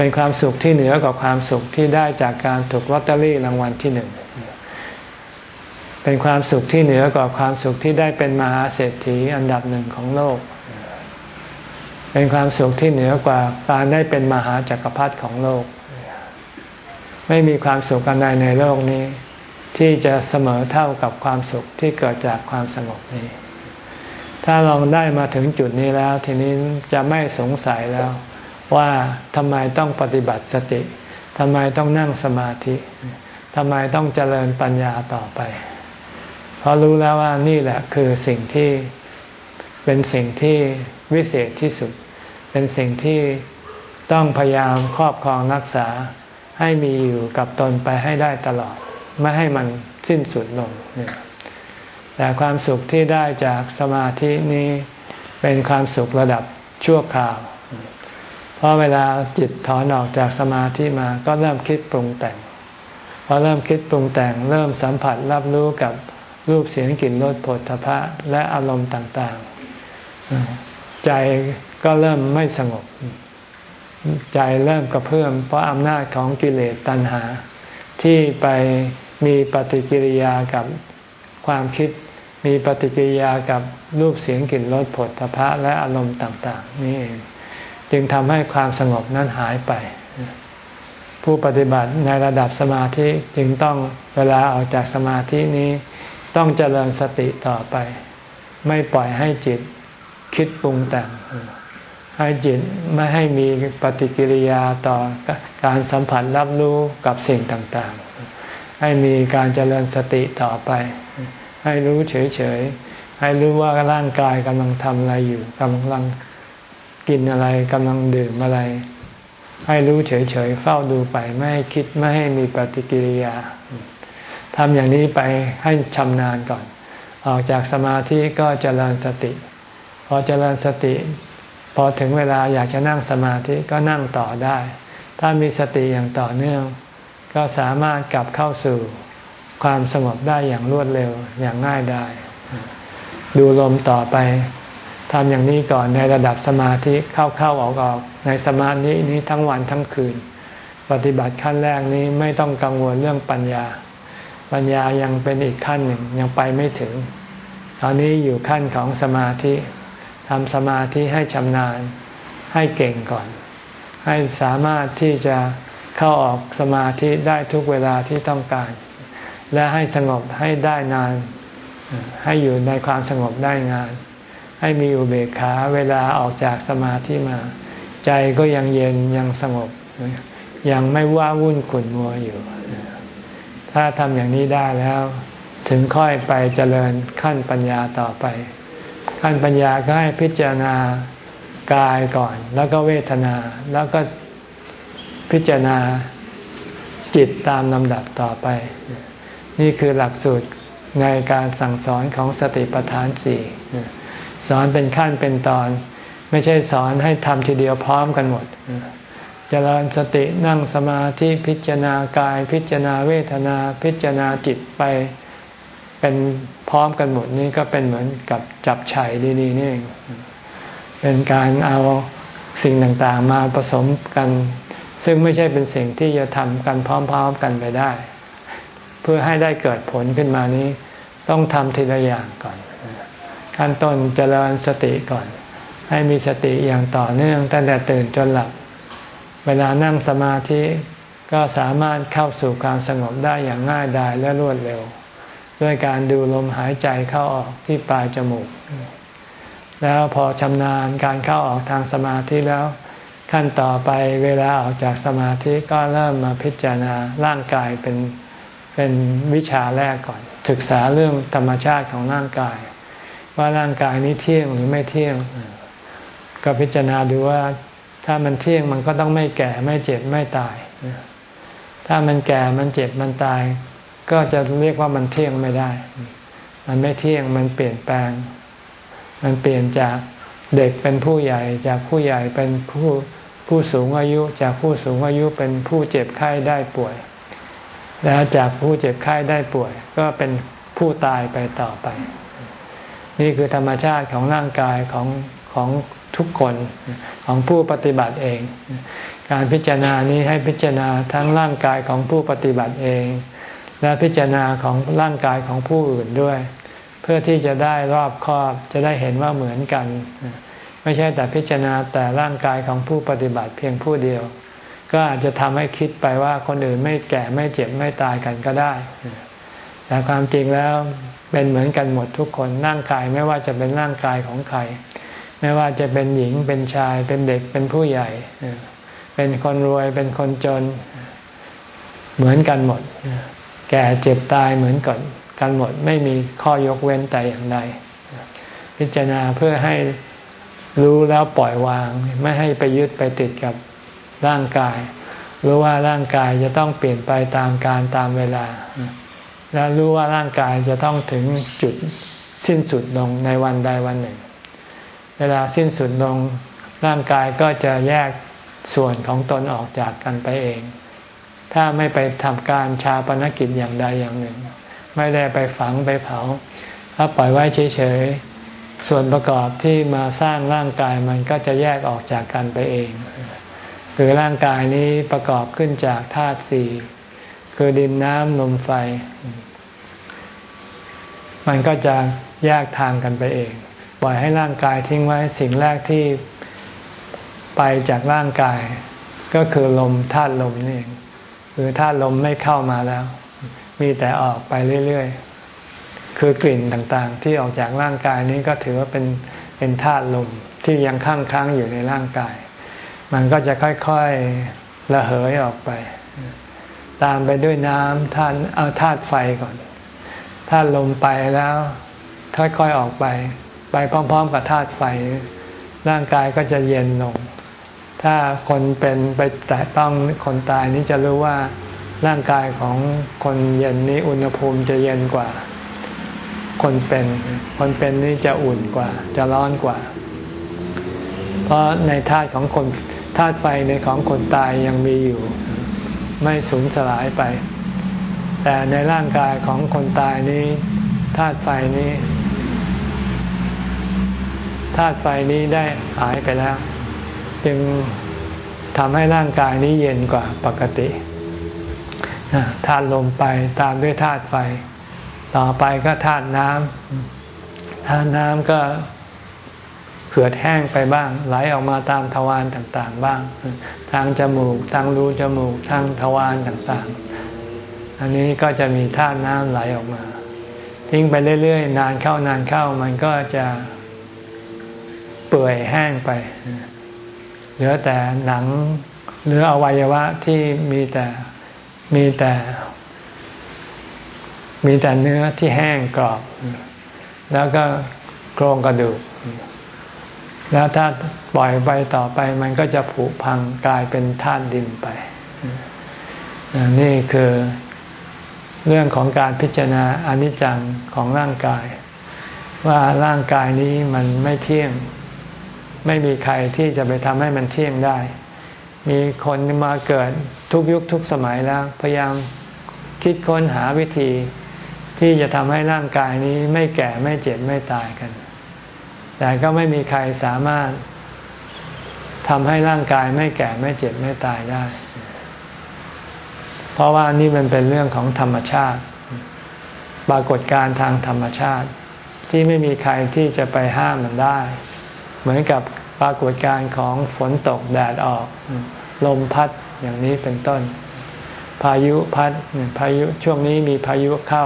เป็นความสุขที่เหนือกว่าความสุขที่ได้จากการถูกลอตเตอรี่รางวัลที่หนึ่งเป็นความสุขที่เหนือกว่าความสุขที่ได้เป็นมหาเศรษฐีอันดับหนึ่งของโลก เป็นความสุขที่เหนือกว่าการได้เป็นมหาจักรพรรดิของโลก ไม่มีความสุขอันใดในโลกนี้ ที่จะเสมอเท่ากับความสุขที่เกิดจากความสงบนี้ ถ้าลองได้มาถึงจุดนี้แล้ว ทีนี้จะไม่สงสัยแล้ว ว่าทำไมต้องปฏิบัติสติทำไมต้องนั่งสมาธิทำไมต้องเจริญปัญญาต่อไป เพราะรู้แล้วว่านี่แหละคือสิ่งที่เป็นสิ่งที่วิเศษที่สุด เป็นสิ่งที่ต้องพยายามครอบครองรักษาให้มีอยู่กับตนไปให้ได้ตลอด ไม่ให้มันสิ้นสุดลง แต่ความสุขที่ได้จากสมาธินี้เป็นความสุขระดับชั่วคราว เพราะเวลาจิตถอนออกจากสมาธิมาก็เริ่มคิดปรุงแต่งพอเริ่มคิดปรุงแต่ง เริ่มสัมผัสรับรู้กับรูปเสียงกลิ่นรสผลทพะและอารมณ์ต่างๆ ใจก็เริ่มไม่สงบ ใจเริ่มกระเพื่อมเพราะอำนาจของกิเลสตัณหา ที่ไปมีปฏิกิริยากับความคิด มีปฏิกิริยากับรูปเสียงกลิ่นรสผลพระและอารมณ์ต่าง ๆ นี่เอง จึงทำให้ความสงบนั้นหายไป ผู้ปฏิบัติในระดับสมาธิจึงต้องเวลาออกจากสมาธินี้ต้องเจริญสติต่อไป ไม่ปล่อยให้จิตคิดปรุงแต่ง ให้จิตไม่ให้มีปฏิกิริยาต่อการสัมผัสรับรู้กับสิ่งต่างๆ ให้มีการเจริญสติต่อไป ให้รู้เฉยๆ ให้รู้ว่าร่างกายกำลังทำอะไรอยู่กำลัง กินอะไรกำลังดื่มอะไร ให้รู้เฉยๆเฝ้าดูไปไม่ให้คิดไม่ให้มีปฏิกิริยาทำอย่างนี้ไปให้ชำนาญก่อน ออกจากสมาธิก็เจริญสติ พอเจริญสติ พอถึงเวลาอยากจะนั่งสมาธิก็นั่งต่อได้ ถ้ามีสติอย่างต่อเนื่อง ก็สามารถกลับเข้าสู่ความสงบได้อย่างรวดเร็วอย่างง่ายได้ ดูลมต่อไป ทำอย่างนี้ก่อนในระดับสมาธิเข้าๆออกๆในสมาธินี้ทั้งวันทั้งคืน ปฏิบัติขั้นแรกนี้ไม่ต้องกังวลเรื่องปัญญา ปัญญายังเป็นอีกขั้นหนึ่งยังไปไม่ถึง ตอนนี้อยู่ขั้นของสมาธิทำสมาธิให้ชำนาญให้เก่งก่อน ให้สามารถที่จะเข้าออกสมาธิได้ทุกเวลาที่ต้องการ และให้สงบให้ได้นาน ให้อยู่ในความสงบได้งาน ให้มีอุเบกขาเวลาออกจากสมาธิมา ใจก็ยังเย็นยังสงบ ยังไม่ว่าวุ่นขุ่นมัวอยู่ ถ้าทำอย่างนี้ได้แล้ว ถึงค่อยไปเจริญขั้นปัญญาต่อไป ขั้นปัญญาก็ให้พิจารณากายก่อน แล้วก็เวทนา แล้วก็พิจารณาจิตตามลำดับต่อไป นี่คือหลักสูตรในการสั่งสอนของสติปัฏฐานสี่ สอนเป็นขั้นเป็นตอน ไม่ใช่สอนให้ทำทีเดียวพร้อมกันหมดจเจริญสตินั่งสมาธิพิจารณากาย พิจารณาเวทนาพิจารณาจิตไปเป็นพร้อมกันหมดนี่ก็เป็นเหมือนกับจับไฉดีๆนี่เองเป็นการเอาสิ่งต่างๆ มาผสมกัน ซึ่งไม่ใช่เป็นสิ่งที่จะทำกันพร้อมๆกันไปได้ เพื่อให้ได้เกิดผลขึ้นมานี้ ต้องทำทีละอย่างก่อน ขั้นต้นเจริญสติก่อน ให้มีสติอย่างต่อเนื่องตั้งแต่ตื่นจนหลับ เวลานั่งสมาธิก็สามารถเข้าสู่ความสงบได้อย่างง่ายดายและรวดเร็ว ด้วยการดูลมหายใจเข้าออกที่ปลายจมูก แล้วพอชำนาญการเข้าออกทางสมาธิแล้ว ขั้นต่อไปเวลาออกจากสมาธิก็เริ่มมาพิจารณาร่างกายเป็นเป็นวิชาแรกก่อน ศึกษาเรื่องธรรมชาติของร่างกาย ว่าร่างกายนี้เที่ยงหรือไม่เที่ยง ก็พิจารณาดูว่าถ้ามันเที่ยงมันก็ต้องไม่แก่ไม่เจ็บไม่ตาย ถ้ามันแก่มันเจ็บมันตาย ก็จะเรียกว่ามันเที่ยงไม่ได้ มันไม่เที่ยงมันเปลี่ยนแปลง มันเปลี่ยนจากเด็กเป็นผู้ใหญ่จากผู้ใหญ่เป็นผู้ผู้สูงอายุจากผู้สูงอายุเป็นผู้เจ็บไข้ได้ป่วย แล้วจากผู้เจ็บไข้ได้ป่วย ก็เป็นผู้ตายไปต่อไป นี่คือธรรมชาติของร่างกายของของทุกคนของผู้ปฏิบัติเอง การพิจารณานี้ให้พิจารณาทั้งร่างกายของผู้ปฏิบัติเอง และพิจารณาของร่างกายของผู้อื่นด้วย เพื่อที่จะได้รอบครอบจะได้เห็นว่าเหมือนกัน ไม่ใช่แต่พิจารณาแต่ร่างกายของผู้ปฏิบัติเพียงผู้เดียว ก็อาจจะทำให้คิดไปว่าคนอื่นไม่แก่ไม่เจ็บไม่ตายกันก็ได้ แต่ความจริงแล้วเป็นเหมือนกันหมดทุกคนร่างกายไม่ว่าจะเป็นร่างกายของใคร ไม่ว่าจะเป็นหญิงเป็นชายเป็นเด็กเป็นผู้ใหญ่ เป็นคนรวยเป็นคนจน เหมือนกันหมด แก่เจ็บตายเหมือนกันกันหมดไม่มีข้อยกเว้นแต่อย่างใดพิจารณาเพื่อให้รู้แล้วปล่อยวาง ไม่ให้ไปยึดไปติดกับร่างกาย รู้ว่าร่างกายจะต้องเปลี่ยนไปตามการตามเวลา และรู้ว่าร่างกายจะต้องถึงจุดสิ้นสุดลงในวันใดวันหนึ่ง เวลาสิ้นสุดลงร่างกายก็จะแยกส่วนของตนออกจากกันไปเอง ถ้าไม่ไปทำการชาปนกิจอย่างใดอย่างหนึ่ง ไม่ได้ไปฝังไปเผาถ้าปล่อยไว้เฉยๆ ส่วนประกอบที่มาสร้างร่างกายมันก็จะแยกออกจากกันไปเอง คือร่างกายนี้ประกอบขึ้นจากธาตุสี่ คือดินน้ำลมไฟ มันก็จะแยกทางกันไปเอง ปล่อยให้ร่างกายทิ้งไว้สิ่งแรกที่ไปจากร่างกาย ก็คือลมธาตุลมนี่เองคือธาตุลมไม่เข้ามาแล้ว มีแต่ออกไปเรื่อยๆ คือกลิ่นต่างๆ ที่ออกจากร่างกายนี้ก็ถือว่าเป็นเป็นธาตุลมที่ยังค้างค้างอยู่ในร่างกาย มันก็จะค่อยๆระเหยออกไป ตามไปด้วยน้ำธาตุเอาธาตุไฟก่อนธาตุลมไปแล้วค่อยๆออกไป ไปพร้อม ๆ กับธาตุไฟ ร่างกายก็จะเย็นลง ถ้าคนเป็นไปแต่ต้องคนตายนี้จะรู้ว่าร่างกายของคนเย็นนี้อุณหภูมิจะเย็นกว่า คนเป็น คนเป็นนี้จะอุ่นกว่า จะร้อนกว่า เพราะในธาตุของคนธาตุไฟในของคนตายยังมีอยู่ ไม่สูญสลายไป แต่ในร่างกายของคนตายนี้ธาตุไฟนี้ธาตุไฟนี้ได้หายไปแล้ว จึงทำให้ร่างกายนี้เย็นกว่าปกติธาตุลมไปตามด้วยธาตุไฟ ต่อไปก็ธาตุน้ำธาตุน้ำก็ เขือดแห้งไปบ้าง ไหลออกมาตามทวารต่างๆบ้าง ทางจมูก ทางรูจมูก ทางทวารต่างๆ อันนี้ก็จะมีธาตุน้ำไหลออกมา ทิ้งไปเรื่อยๆ นานเข้านานเข้ามันก็จะเปื่อยแห้งไป เหลือแต่หนังหรืออวัยวะที่มีแต่มีแต่ มีแต่เนื้อที่แห้งกรอบ แล้วก็โครงกระดูก แล้วถ้าปล่อยไปต่อไปมันก็จะผุพังกลายเป็นธาตุดินไป นี่คือเรื่องของการพิจารณาอนิจจังของร่างกาย ว่าร่างกายนี้มันไม่เที่ยง ไม่มีใครที่จะไปทำให้มันเที่ยงได้ มีคนมาเกิดทุกยุคทุกสมัยแล้ว พยายามคิดค้นหาวิธีที่จะทำให้ร่างกายนี้ไม่แก่ไม่เจ็บไม่ตายกัน แต่ก็ไม่มีใครสามารถทำให้ร่างกายไม่แก่ไม่เจ็บไม่ตายได้ เพราะว่านี่มันเป็นเรื่องของธรรมชาติ ปรากฏการทางธรรมชาติ ที่ไม่มีใครที่จะไปห้ามมันได้ เหมือนกับปรากฏการของฝนตกแดดออก ลมพัดอย่างนี้เป็นต้น พายุพัดพายุช่วงนี้มีพายุเข้า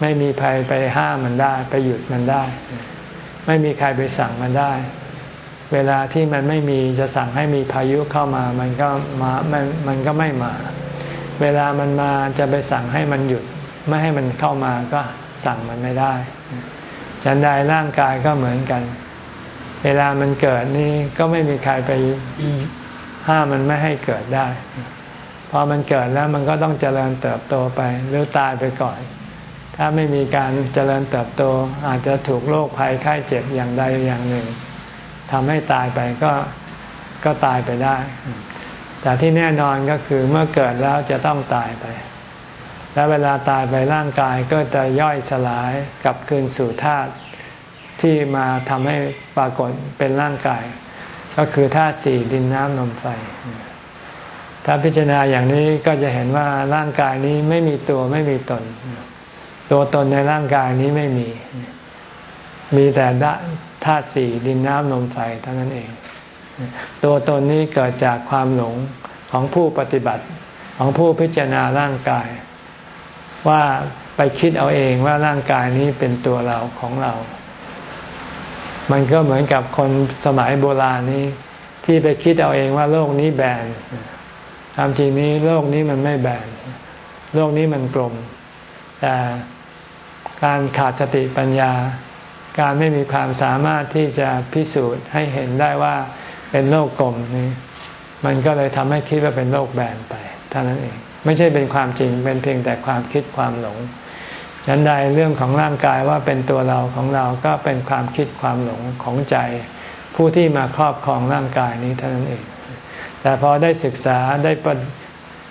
ไม่มีใครไปห้ามมันได้ ไปหยุดมันได้ ไม่มีใครไปสั่งมันได้ เวลาที่มันไม่มีจะสั่งให้มีพายุเข้ามา มันก็มามันมันก็ไม่มา เวลามันมาจะไปสั่งให้มันหยุด ไม่ให้มันเข้ามาก็สั่งมันไม่ได้ฉันใดร่างกายก็เหมือนกัน เวลามันเกิดนี่ก็ไม่มีใครไปห้ามมันไม่ให้เกิดได้ พอมันเกิดแล้วมันก็ต้องเจริญเติบโตไปหรือตายไปก่อน ถ้าไม่มีการเจริญเติบโตอาจจะถูกโรคภัยไข้เจ็บอย่างใดอย่างหนึ่งทำให้ตายไปก็ก็ตายไปได้ แต่ที่แน่นอนก็คือเมื่อเกิดแล้วจะต้องตายไป แล้วเวลาตายไปร่างกายก็จะย่อยสลายกลับคืนสู่ธาตุที่มาทำให้ปรากฏเป็นร่างกาย ก็คือธาตุสี่ดินน้ำลมไฟ ถ้าพิจารณาอย่างนี้ก็จะเห็นว่าร่างกายนี้ไม่มีตัวไม่มีตน ตัวตนในร่างกายนี้ไม่มี มีแต่ธาตุสี่ดินน้ำลมไฟเท่านั้นเอง ตัวตนนี้เกิดจากความหลงของผู้ปฏิบัติของผู้พิจารณาร่างกาย ว่าไปคิดเอาเองว่าร่างกายนี้เป็นตัวเราของเรา มันก็เหมือนกับคนสมัยโบราณนี้ ที่ไปคิดเอาเองว่าโลกนี้แบนความจริงนี้โลกนี้มันไม่แบนโลกนี้มันกลมแต่ การขาดสติปัญญา การไม่มีความสามารถที่จะพิสูจน์ให้เห็นได้ว่าเป็นโลกกลมนี้ มันก็เลยทำให้คิดว่าเป็นโลกแบนไปเท่านั้นเองไม่ใช่เป็นความจริงเป็นเพียงแต่ความคิดความหลงฉันใดเรื่องของร่างกายว่าเป็นตัวเราของเราก็เป็นความคิดความหลงของใจ ผู้ที่มาครอบครองร่างกายนี้เท่านั้นเอง แต่พอได้ศึกษาได้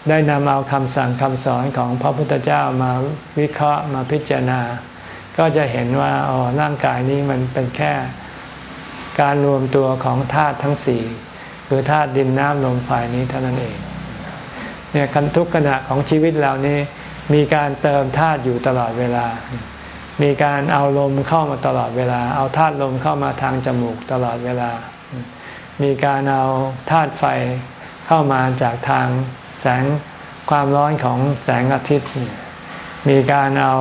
ได้นำเอาคำสั่งคำสอนของพระพุทธเจ้ามาวิเคราะห์มาพิจารณา ก็จะเห็นว่าอ๋อร่างกายนี้มันเป็นแค่การรวมตัวของธาตุทั้งสี่คือธาตุดินน้ำลมไฟนี้เท่านั้นเองเนี่ยคันทุกขณะของชีวิตเรานี้มีการเติมธาตุอยู่ตลอดเวลา มีการเอาลมเข้ามาตลอดเวลา เอาธาตุลมเข้ามาทางจมูกตลอดเวลา มีการเอาธาตุไฟเข้ามาจากทาง แสงความร้อนของแสงอาทิตย์ มีการเอา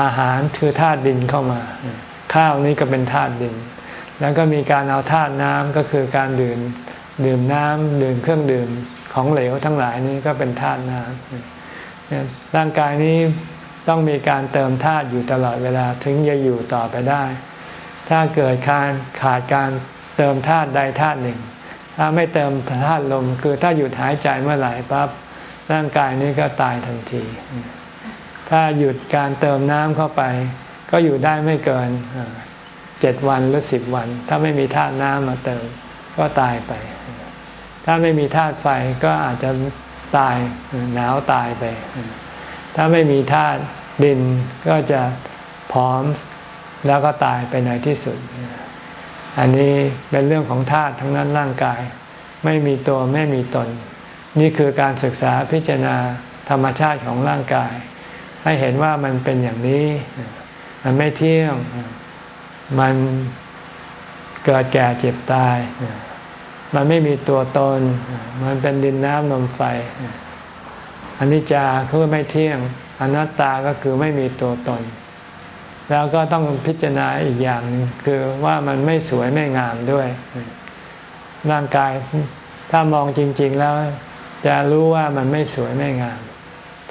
อาหารคือธาตุดินเข้ามา ข้าวนี้ก็เป็นธาตุดิน แล้วก็มีการเอาธาตุน้ำก็คือการดื่มดื่มน้ำดื่มเครื่องดื่มของเหลวทั้งหลายนี้ก็เป็นธาตุน้ำร่างกายนี้ต้องมีการเติมธาตุอยู่ตลอดเวลาถึงจะอยู่ต่อไปได้ ถ้าเกิดการขาดการเติมธาตุใดธาตุหนึ่ง ถ้าไม่เติมธาตุลม คือถ้าหยุดหายใจเมื่อไหร่ปั๊บร่างกายนี้ก็ตายทันที ถ้าหยุดการเติมน้ำเข้าไป ก็อยู่ได้ไม่เกินเจ็ดวันหรือสิบวัน ถ้าไม่มีธาตุน้ำมาเติม ก็ตายไป ถ้าไม่มีธาตุไฟก็อาจจะตายหนาวตายไป ถ้าไม่มีธาตุดินก็จะผอมแล้วก็ตายไปในที่สุด อันนี้เป็นเรื่องของธาตุทั้งนั้นร่างกาย ไม่มีตัวไม่มีตน นี่คือการศึกษาพิจารณาธรรมชาติของร่างกาย ให้เห็นว่ามันเป็นอย่างนี้ มันไม่เที่ยง มันเกิดแก่เจ็บตาย มันไม่มีตัวตน มันเป็นดินน้ำลมไฟอันนี้จาคือไม่เที่ยง อนัตตาก็คือไม่มีตัวตน แล้วก็ต้องพิจารณาอีกอย่างคือว่ามันไม่สวยไม่งามด้วย ร่างกายถ้ามองจริง ๆ แล้ว จะรู้ว่ามันไม่สวยไม่งาม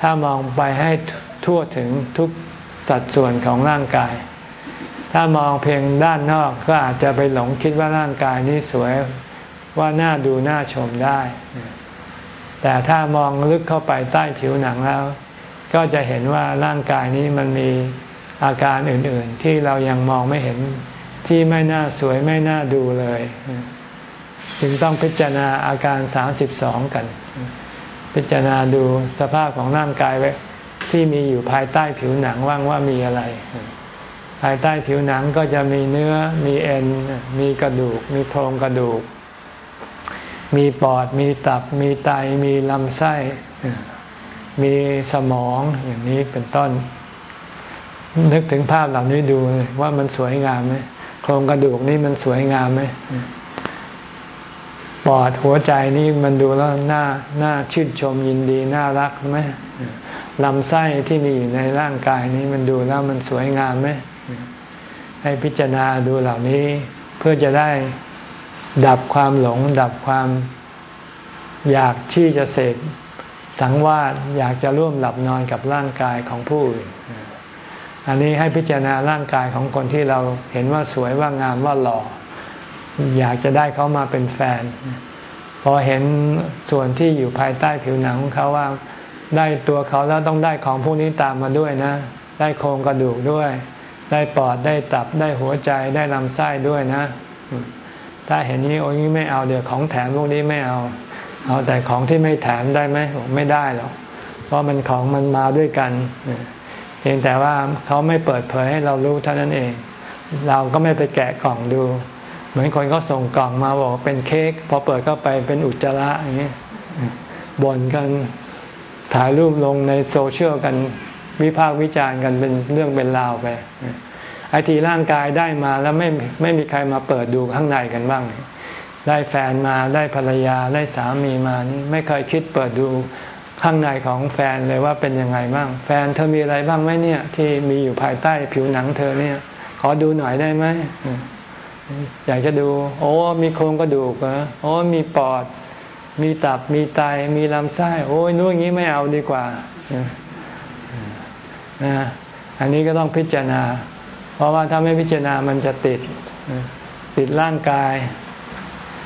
ถ้ามองไปให้ทั่วถึงทุกสัดส่วนของร่างกาย ถ้ามองเพียงด้านนอกก็อาจจะไปหลงคิดว่าร่างกายนี้สวยว่าน่าดูน่าชมได้ แต่ถ้ามองลึกเข้าไปใต้ผิวหนังแล้ว ก็จะเห็นว่าร่างกายนี้มันมี อาการอื่นๆ ที่เรายังมองไม่เห็นที่ไม่น่าสวยไม่น่าดูเลย จึงต้องพิจารณาอาการสามสิบสองกัน พิจารณาดูสภาพของร่างกายไว้ที่มีอยู่ภายใต้ผิวหนังว่างว่ามีอะไร ภายใต้ผิวหนังก็จะมีเนื้อมีเอ็น มีกระดูก มีโครงกระดูก มีปอด มีตับ มีไต มีลำไส้ มีสมองอย่างนี้เป็นต้น นึกถึงภาพเหล่านี้ดูว่ามันสวยงามไหมโครงกระดูกนี่มันสวยงามไหมปอดหัวใจนี่มันดูแล้วน่าน่าชื่นชมยินดีน่ารักไหมลำไส้ที่มีอยู่ในร่างกายนี้มันดูแล้วมันสวยงามไหมให้พิจารณาดูเหล่านี้ เพื่อจะได้ดับความหลง ดับความอยากที่จะเสกสังวาสอยากจะร่วมหลับนอนกับร่างกายของผู้อื่น อันนี้ให้พิจารณาร่างกายของคนที่เราเห็นว่าสวยว่างามว่าหล่อ อยากจะได้เขามาเป็นแฟน พอเห็นส่วนที่อยู่ภายใต้ผิวหนังของเขาว่าได้ตัวเขาแล้วต้องได้ของพวกนี้ตามมาด้วยนะ ได้โครงกระดูกด้วย ได้ปอดได้ตับได้หัวใจได้ลำไส้ด้วยนะ ถ้าเห็นนี้โอ้ยไม่เอาเดี๋ยวของแถมพวกนี้ไม่เอา เอาแต่ของที่ไม่แถมได้ไหมไม่ได้หรอกเพราะมันของมันมาด้วยกันเพียงแต่ว่าเขาไม่เปิดเผยให้เรารู้เท่านั้นเอง เราก็ไม่ไปแกะกล่องดู เหมือนคนเขาส่งกล่องมาบอกเป็นเค้กพอเปิดเข้าไปเป็นอุจจาระอย่างนี้บ่นกันถ่ายรูปลงในโซเชียลกันวิพากษ์วิจารณ์กันเป็นเรื่องเป็นราวไปไอทีร่างกายได้มาแล้วไม่ไม่มีใครมาเปิดดูข้างในกันบ้าง ได้แฟนมาได้ภรรยาได้สามีมานี่ไม่เคยคิดเปิดดู ข้างในของแฟนเลยว่าเป็นยังไงบ้าง แฟนเธอมีอะไรบ้างไหมเนี่ย ที่มีอยู่ภายใต้ผิวหนังเธอเนี่ย ขอดูหน่อยได้ไหมอยากจะดู โอ้มีโครงกระดูกเหรอโอ้มีปอด มีตับมีไตมีลำไส้โอ้ยนู้นอย่างนี้ไม่เอาดีกว่านะอันนี้ก็ต้องพิจารณา เพราะว่าถ้าไม่พิจารณามันจะติด ติดร่างกาย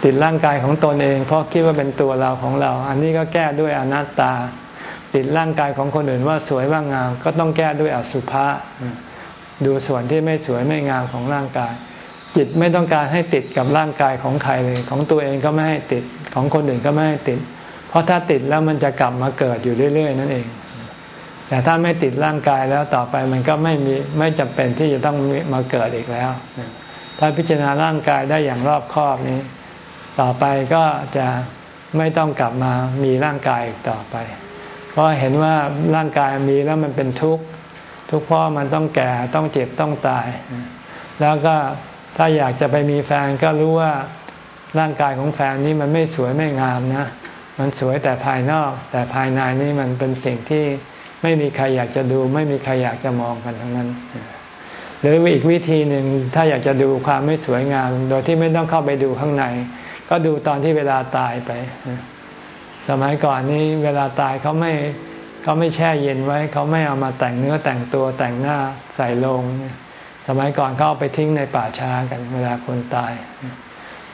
ติดร่างกายของตนเอง เพราะคิดว่าเป็นตัวเราของเรา อันนี้ก็แก้ด้วยอนัตตา ติดร่างกายของคนอื่นว่าสวยว่างาม ก็ต้องแก้ด้วยอสุภะดูส่วนที่ไม่สวยไม่งามของร่างกาย จิตไม่ต้องการให้ติดกับร่างกายของใครเลย ของตัวเองก็ไม่ให้ติดของคนอื่นก็ไม่ให้ติด เพราะถ้าติดแล้วมันจะกลับมาเกิดอยู่เรื่อย ๆ นั่นเองแต่ถ้าไม่ติดร่างกายแล้วต่อไปมันก็ไม่มีไม่จำเป็นที่จะต้องมาเกิดอีกแล้ว ถ้าพิจารณาร่างกายได้อย่างรอบคอบนี้ ต่อไปก็จะไม่ต้องกลับมามีร่างกายอีกต่อไป เพราะเห็นว่าร่างกายมีแล้วมันเป็นทุกข์ทุกข์เพราะมันต้องแก่ต้องเจ็บต้องตาย แล้วก็ถ้าอยากจะไปมีแฟนก็รู้ว่าร่างกายของแฟนนี้มันไม่สวยไม่งามนะ มันสวยแต่ภายนอก แต่ภายในนี่มันเป็นสิ่งที่ไม่มีใครอยากจะดู ไม่มีใครอยากจะมองกันทั้งนั้น หรืออีกวิธีหนึ่งถ้าอยากจะดูความไม่สวยงาม โดยที่ไม่ต้องเข้าไปดูข้างใน ก็ดูตอนที่เวลาตายไป สมัยก่อนนี้เวลาตายเขาไม่เขาไม่แช่เย็นไว้ เขาไม่เอามาแต่งเนื้อแต่งตัวแต่งหน้าใส่ลง สมัยก่อนเขาเอาไปทิ้งในป่าช้ากัน เวลาคนตาย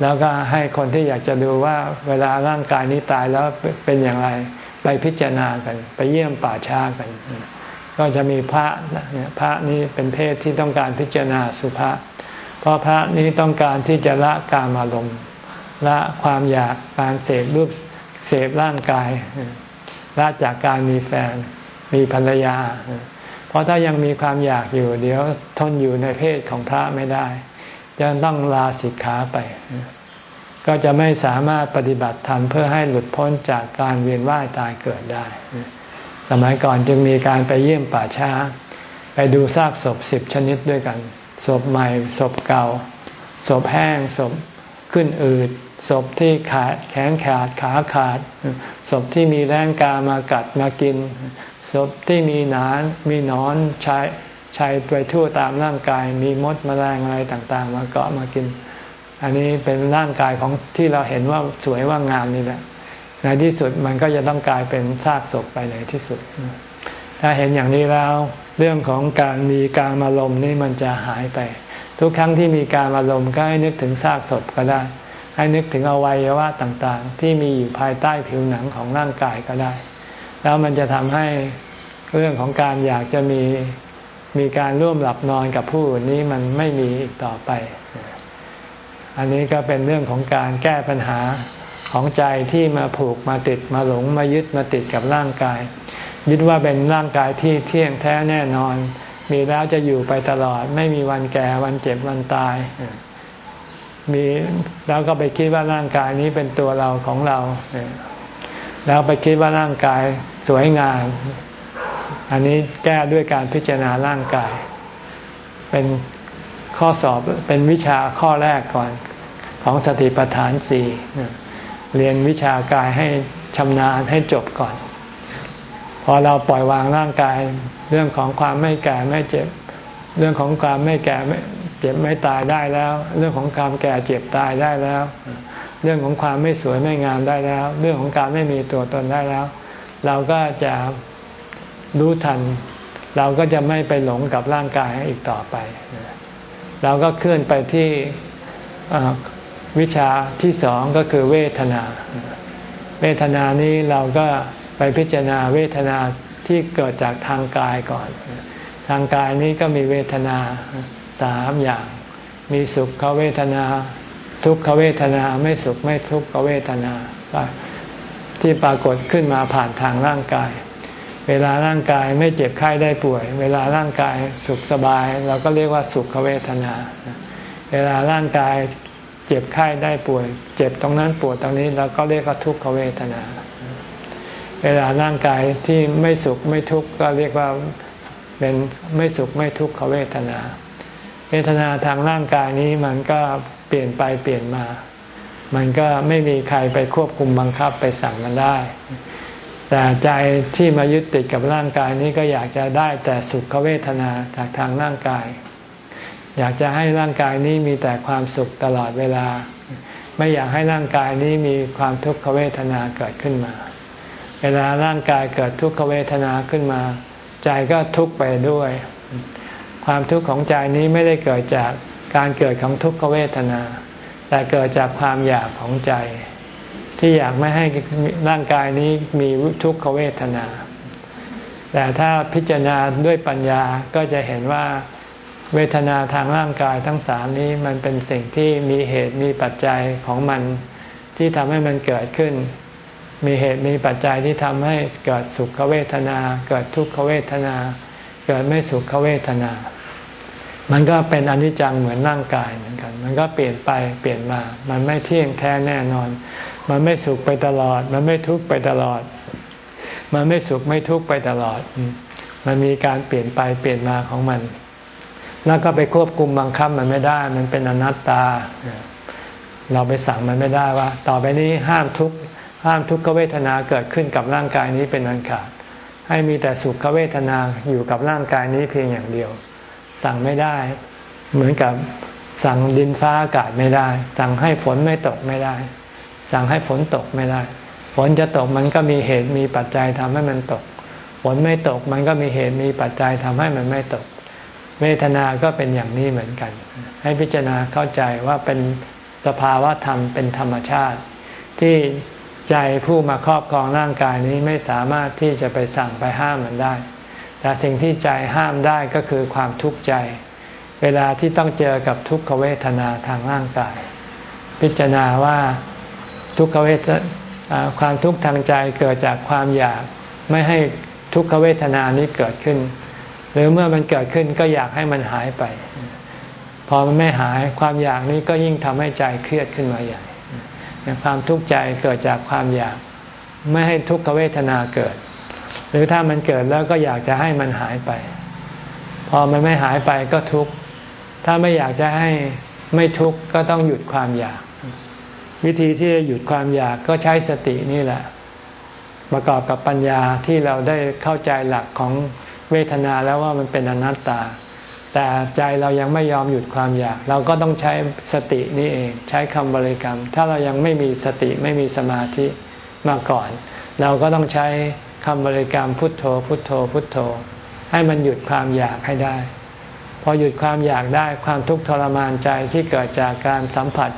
แล้วก็ให้คนที่อยากจะดูว่าเวลาร่างกายนี้ตายแล้วเป็นอย่างไร ไปพิจารณากัน ไปเยี่ยมป่าช้ากัน ก็จะมีพระเนี่ยพระนี้เป็นเพศที่ต้องการพิจารณาสุภาษเพราะพระนี้ต้องการที่จะละกามารมณ์ ละความอยากการเสพรูปเสพร่างกายละจากการมีแฟนมีภรรยา เพราะถ้ายังมีความอยากอยู่ เดี๋ยวทนอยู่ในเพศของพระไม่ได้จะต้องลาสิกขาไป ก็จะไม่สามารถปฏิบัติธรรมเพื่อให้หลุดพ้นจากการเวียนว่ายตายเกิดได้ สมัยก่อนจึงมีการไปเยี่ยมป่าช้า ไปดูซากศพสิบชนิดด้วยกันศพใหม่ศพเก่าศพแห้งศพขึ้นอืด ศพที่ขาดแขนขาดขาขาด ศพที่มีแรงกามากัดมากิน ศพที่มีหนานมีนอนชายชายไปทั่วตามร่างกาย มีมดมแมลงอะไรต่างๆ มาเกาะมากิน อันนี้เป็นร่างกายของที่เราเห็นว่าสวยว่างามนี่แหละในที่สุดมันก็จะต้องกลายเป็นซากศพไปในที่สุด ถ้าเห็นอย่างนี้แล้ว เรื่องของการมีการอารมณ์นี่มันจะหายไป ทุกครั้งที่มีการอารมณ์ก็ให้นึกถึงซากศพก็ได้ ให้นึกถึงอวัยวะต่างๆ ที่มีอยู่ภายใต้ผิวหนังของร่างกายก็ได้ แล้วมันจะทำให้เรื่องของการอยากจะมีมีการร่วมหลับนอนกับผู้อื่นนี้มันไม่มีอีกต่อไป อันนี้ก็เป็นเรื่องของการแก้ปัญหาของใจที่มาผูกมาติดมาหลงมายึดมาติดกับร่างกาย ยึดว่าเป็นร่างกายที่เที่ยงแท้แน่นอน มีแล้วจะอยู่ไปตลอด ไม่มีวันแก่วันเจ็บวันตาย มีแล้วก็ไปคิดว่าร่างกายนี้เป็นตัวเราของเรา แล้วไปคิดว่าร่างกายสวยงาม อันนี้แก้ด้วยการพิจารณาร่างกาย เป็นข้อสอบเป็นวิชาข้อแรกก่อนของสติปัฏฐานสี่เรียนวิชากายให้ชำนาญให้จบก่อน พอเราปล่อยวางร่างกาย เรื่องของความไม่แก่ไม่เจ็บ เรื่องของความไม่แก่ไม่ จ็บไม่ตายได้แล้ว เรื่องของความแก่เจ็บตายได้แล้ว เรื่องของความไม่สวยไม่งามได้แล้ว เรื่องของการไม่มีตัวตนได้แล้ว เราก็จะรู้ทัน เราก็จะไม่ไปหลงกับร่างกายอีกต่อไป เราก็เคลื่อนไปที่วิชาที่สองก็คือเวทนา เวทนานี้เราก็ไปพิจารณาเวทนาที่เกิดจากทางกายก่อน ทางกายนี้ก็มีเวทนา สามอย่าง มีสุขเวทนา ทุกขเวทนาไม่สุขไม่ทุกขเวทนา ที่ปรากฏขึ้นมาผ่านทางร่างกาย เวลาร่างกายไม่เจ็บไข้ได้ป่วย เวลาร่างกายสุขสบาย เราก็เรียกว่าสุขเวทนา เวลาร่างกายเจ็บไข้ได้ป่วย เจ็บตรงนั้นปวดตรงนี้เราก็เรียกว่าทุกขเวทนา เวลาร่างกายที่ไม่สุขไม่ทุกข์ก็เรียกว่าเป็นไม่สุขไม่ทุกขเวทนา เวทนาทางร่างกายนี้มันก็เปลี่ยนไปเปลี่ยนมา มันก็ไม่มีใครไปควบคุมบังคับไปสั่งมันได้ แต่ใจที่มายึดติดกับร่างกายนี้ก็อยากจะได้แต่สุขเวทนาจากทางร่างกาย อยากจะให้ร่างกายนี้มีแต่ความสุขตลอดเวลา ไม่อยากให้ร่างกายนี้มีความทุกขเวทนาเกิดขึ้นมา เวลาร่างกายเกิดทุกขเวทนาขึ้นมา ใจก็ทุกข์ไปด้วย ความทุกข์ของใจนี้ไม่ได้เกิดจากการเกิดของทุกขเวทนา แต่เกิดจากความอยากของใจ ที่อยากไม่ให้ร่างกายนี้มีทุกขเวทนา แต่ถ้าพิจารณาด้วยปัญญาก็จะเห็นว่าเวทนาทางร่างกายทั้งสามนี้มันเป็นสิ่งที่มีเหตุมีปัจจัยของมันที่ทำให้มันเกิดขึ้น มีเหตุมีปัจจัยที่ทำให้เกิดสุขเวทนา เกิดทุกขเวทนา เกิดไม่สุขเวทนา มันก็เป็นอนิจจังเหมือนร่างกายเหมือนกัน มันก็เปลี่ยนไปเปลี่ยนมา มันไม่เที่ยงแท้แน่นอน มันไม่สุขไปตลอด มันไม่ทุกข์ไปตลอด มันไม่สุขไม่ทุกข์ไปตลอด มันมีการเปลี่ยนไปเปลี่ยนมาของมัน แล้วก็ไปควบคุมบังคับมันไม่ได้ มันเป็นอนัตตา เราไปสั่งมันไม่ได้ว่า ต่อไปนี้ห้ามทุกข์ห้ามทุกขเวทนาเกิดขึ้นกับร่างกายนี้เป็นอันขาด ให้มีแต่สุขเวทนาอยู่กับร่างกายนี้เพียงอย่างเดียว สั่งไม่ได้ เหมือนกับสั่งดินฟ้าอากาศไม่ได้ สั่งให้ฝนไม่ตกไม่ได้ สั่งให้ฝนตกไม่ได้ ฝนจะตกมันก็มีเหตุมีปัจจัยทำให้มันตก ฝนไม่ตกมันก็มีเหตุมีปัจจัยทำให้มันไม่ตก เวทนาก็เป็นอย่างนี้เหมือนกัน ให้พิจารณาเข้าใจว่าเป็นสภาวะธรรมเป็นธรรมชาติ ที่ใจผู้มาครอบครองร่างกายนี้ไม่สามารถที่จะไปสั่งไปห้ามมันได้ แต่สิ่งที่ใจห้ามได้ก็คือความทุกข์ใจ เวลาที่ต้องเจอกับทุกขเวทนาทางร่างกาย พิจารณาว่าทุกขเวทความทุกข์ทางใจเกิดจากความอยากไม่ให้ทุกขเวทนานี้เกิดขึ้น หรือเมื่อมันเกิดขึ้นก็อยากให้มันหายไป พอมันไม่หายความอยากนี้ก็ยิ่งทำให้ใจเครียดขึ้นมาใหญ่ความทุกข์ใจเกิดจากความอยาก ไม่ให้ทุกขเวทนาเกิด รือถ้ามันเกิดแล้วก็อยากจะให้มันหายไป พอมันไม่หายไปก็ทุกข์ถ้าไม่อยากจะให้ไม่ทุกข์ก็ต้องหยุดความอยาก วิธีที่จะหยุดความอยากก็ใช้สตินี่แหละ ประกอบกับปัญญาที่เราได้เข้าใจหลักของเวทนาแล้วว่ามันเป็นอนัตตา แต่ใจเรายังไม่ยอมหยุดความอยาก เราก็ต้องใช้สตินี่เอง ใช้คำบริกรรม ถ้าเรายังไม่มีสติไม่มีสมาธิมาก่อน เราก็ต้องใช้ คำบริกรรมพุทโธ พุทโธ พุทโธ ให้มันหยุดความอยากให้ได้ พอหยุดความอยากได้ความทุกข์ทรมานใจที่เกิดจากการสัมผัส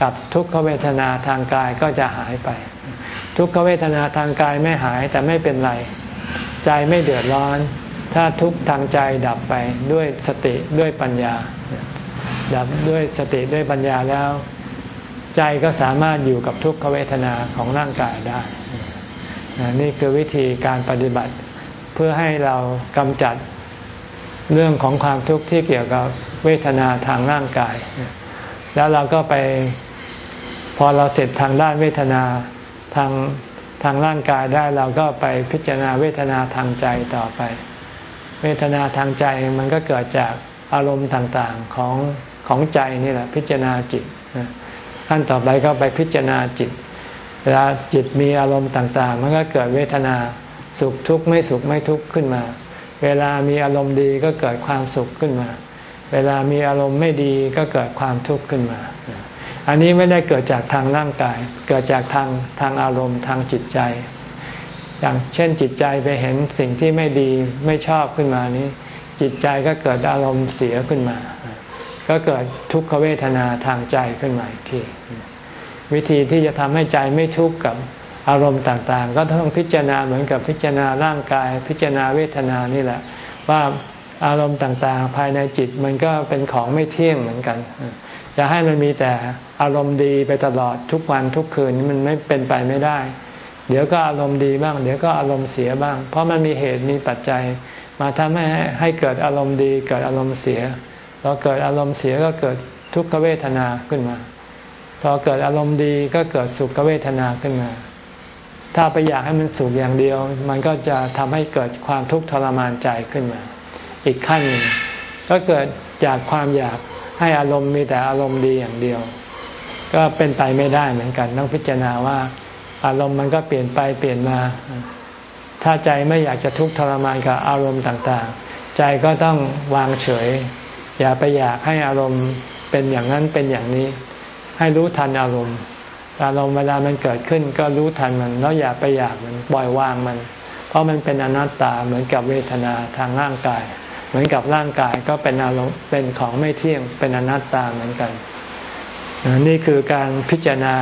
กับทุกขเวทนาทางกายก็จะหายไป ทุกขเวทนาทางกายไม่หายแต่ไม่เป็นไร ใจไม่เดือดร้อน ถ้าทุกทางใจดับไปด้วยสติด้วยปัญญา ดับด้วยสติด้วยปัญญาแล้ว ใจก็สามารถอยู่กับทุกขเวทนาของร่างกายได้ นี่คือวิธีการปฏิบัติ เพื่อให้เรากำจัดเรื่องของความทุกข์ที่เกี่ยวกับเวทนาทางร่างกาย แล้วเราก็ไปพอเราเสร็จทางด้านเวทนาทางทางร่างกายได้เราก็ไปพิจารณาเวทนาทางใจต่อไป เวทนาทางใจมันก็เกิดจากอารมณ์ต่างๆของของใจนี่แหละพิจารณาจิตขั้นต่อไปก็ไปพิจารณาจิต เวลาจิตมีอารมณ์ต่าง ๆ มันก็เกิดเวทนาสุขทุกข์ไม่สุขไม่ทุกข์ขึ้นมา เวลามีอารมณ์ดีก็เกิดความสุขขึ้นมา เวลามีอารมณ์ไม่ดีก็เกิดความทุกข์ขึ้นมา อันนี้ไม่ได้เกิดจากทางร่างกาย เกิดจากทางทางอารมณ์ทางจิตใจ อย่างเช่นจิตใจไปเห็นสิ่งที่ไม่ดีไม่ชอบขึ้นมานี้ จิตใจก็เกิดอารมณ์เสียขึ้นมา ก็เกิดทุกขเวทนาทางใจขึ้นมาอีกที วิธีที่จะทำให้ใจไม่ทุกข์กับอารมณ์ต่างๆ ก็ต้องพิจารณาเหมือนกับพิจารณาร่างกาย พิจารณาเวทนานี่แหละ ว่าอารมณ์ต่างๆ ภายในจิตมันก็เป็นของไม่เที่ยงเหมือนกันจะให้มันมีแต่อารมณ์ดีไปตลอดทุกวันทุกคืนมันไม่เป็นไปไม่ได้ เดี๋ยวก็อารมณ์ดีบ้าง เดี๋ยวก็อารมณ์เสียบ้าง เพราะมันมีเหตุมีปัจจัย มาทำให้ให้เกิดอารมณ์ดี เกิดอารมณ์เสียพอเกิดอารมณ์เสียก็เกิดทุกขเวทนาขึ้นมา พอเกิดอารมณ์ดีก็เกิดสุขเวทนาขึ้นมา ถ้าไปอยากให้มันสุขอย่างเดียว มันก็จะทำให้เกิดความทุกข์ทรมานใจขึ้นมา อีกขั้นหนึ่งก็เกิดจากความอยากให้อารมณ์มีแต่อารมณ์ดีอย่างเดียว ก็เป็นไปไม่ได้เหมือนกัน ต้องพิจารณาว่า อารมณ์มันก็เปลี่ยนไปเปลี่ยนมา ถ้าใจไม่อยากจะทุกข์ทรมานกับอารมณ์ต่างๆ ใจก็ต้องวางเฉย อย่าไปอยากให้อารมณ์เป็นอย่างนั้นเป็นอย่างนี้ ให้รู้ทันอารมณ์อารมณ์เวลามันเกิดขึ้นก็รู้ทันมันแล้วอย่าไปอยากมันปล่อยวางมัน เพราะมันเป็นอนัตตาเหมือนกับเวทนาทางร่างกาย เหมือนกับร่างกายก็เป็นอารมณ์เป็นของไม่เที่ยงเป็นอนัตตาเหมือนกัน นี่คือการพิจารณา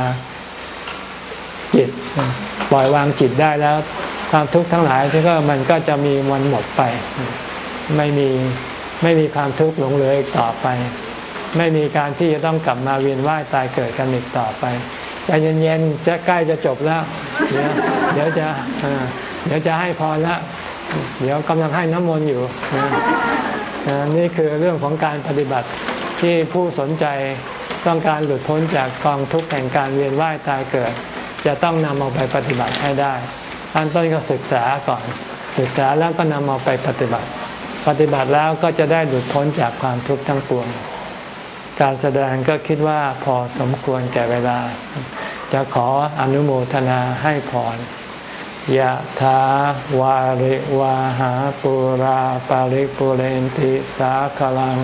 จิตปล่อยวางจิตได้แล้ว ความทุกข์ทั้งหลายที่ก็มันก็จะมีวันหมดไป ไม่มีไม่มีความทุกข์หลงเหลืออีกต่อไป ไม่มีการที่จะต้องกลับมาเวียนว่ายตายเกิดกันอีกต่อไปใจเย็นๆจะใกล้จะจบแล้ว เดี๋ยวเดี๋ยวจะเดี๋ยวจะให้พรแล้วเดี๋ยวกำลังให้น้ำมนต์อยู่นี่คือเรื่องของการปฏิบัติที่ผู้สนใจต้องการหลุดพ้นจากกองทุกข์แห่งการเวียนว่ายตายเกิด จะต้องนำเอาไปปฏิบัติให้ได้ขั้นต้นก็ศึกษาก่อน ศึกษาแล้วก็นำเอาไปปฏิบัติ ปฏิบัติแล้วก็จะได้หลุดพ้นจากความทุกข์ทั้งปวง การแสดงก็คิดว่าพอสมควรแก่เวลา จะขออนุโมทนาให้พรยะถาวาริวาหาปุราปาริปุเรนติสาคลัง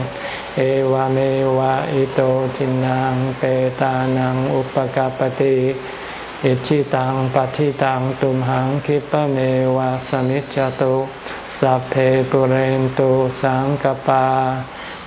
เอวเมวะอิโตทินังเปตานังอุปกาปติอิชิตังปฏิตังตุมหังคิปะเมวะสมิจจตุสัพเพปุเรนตุสังกปา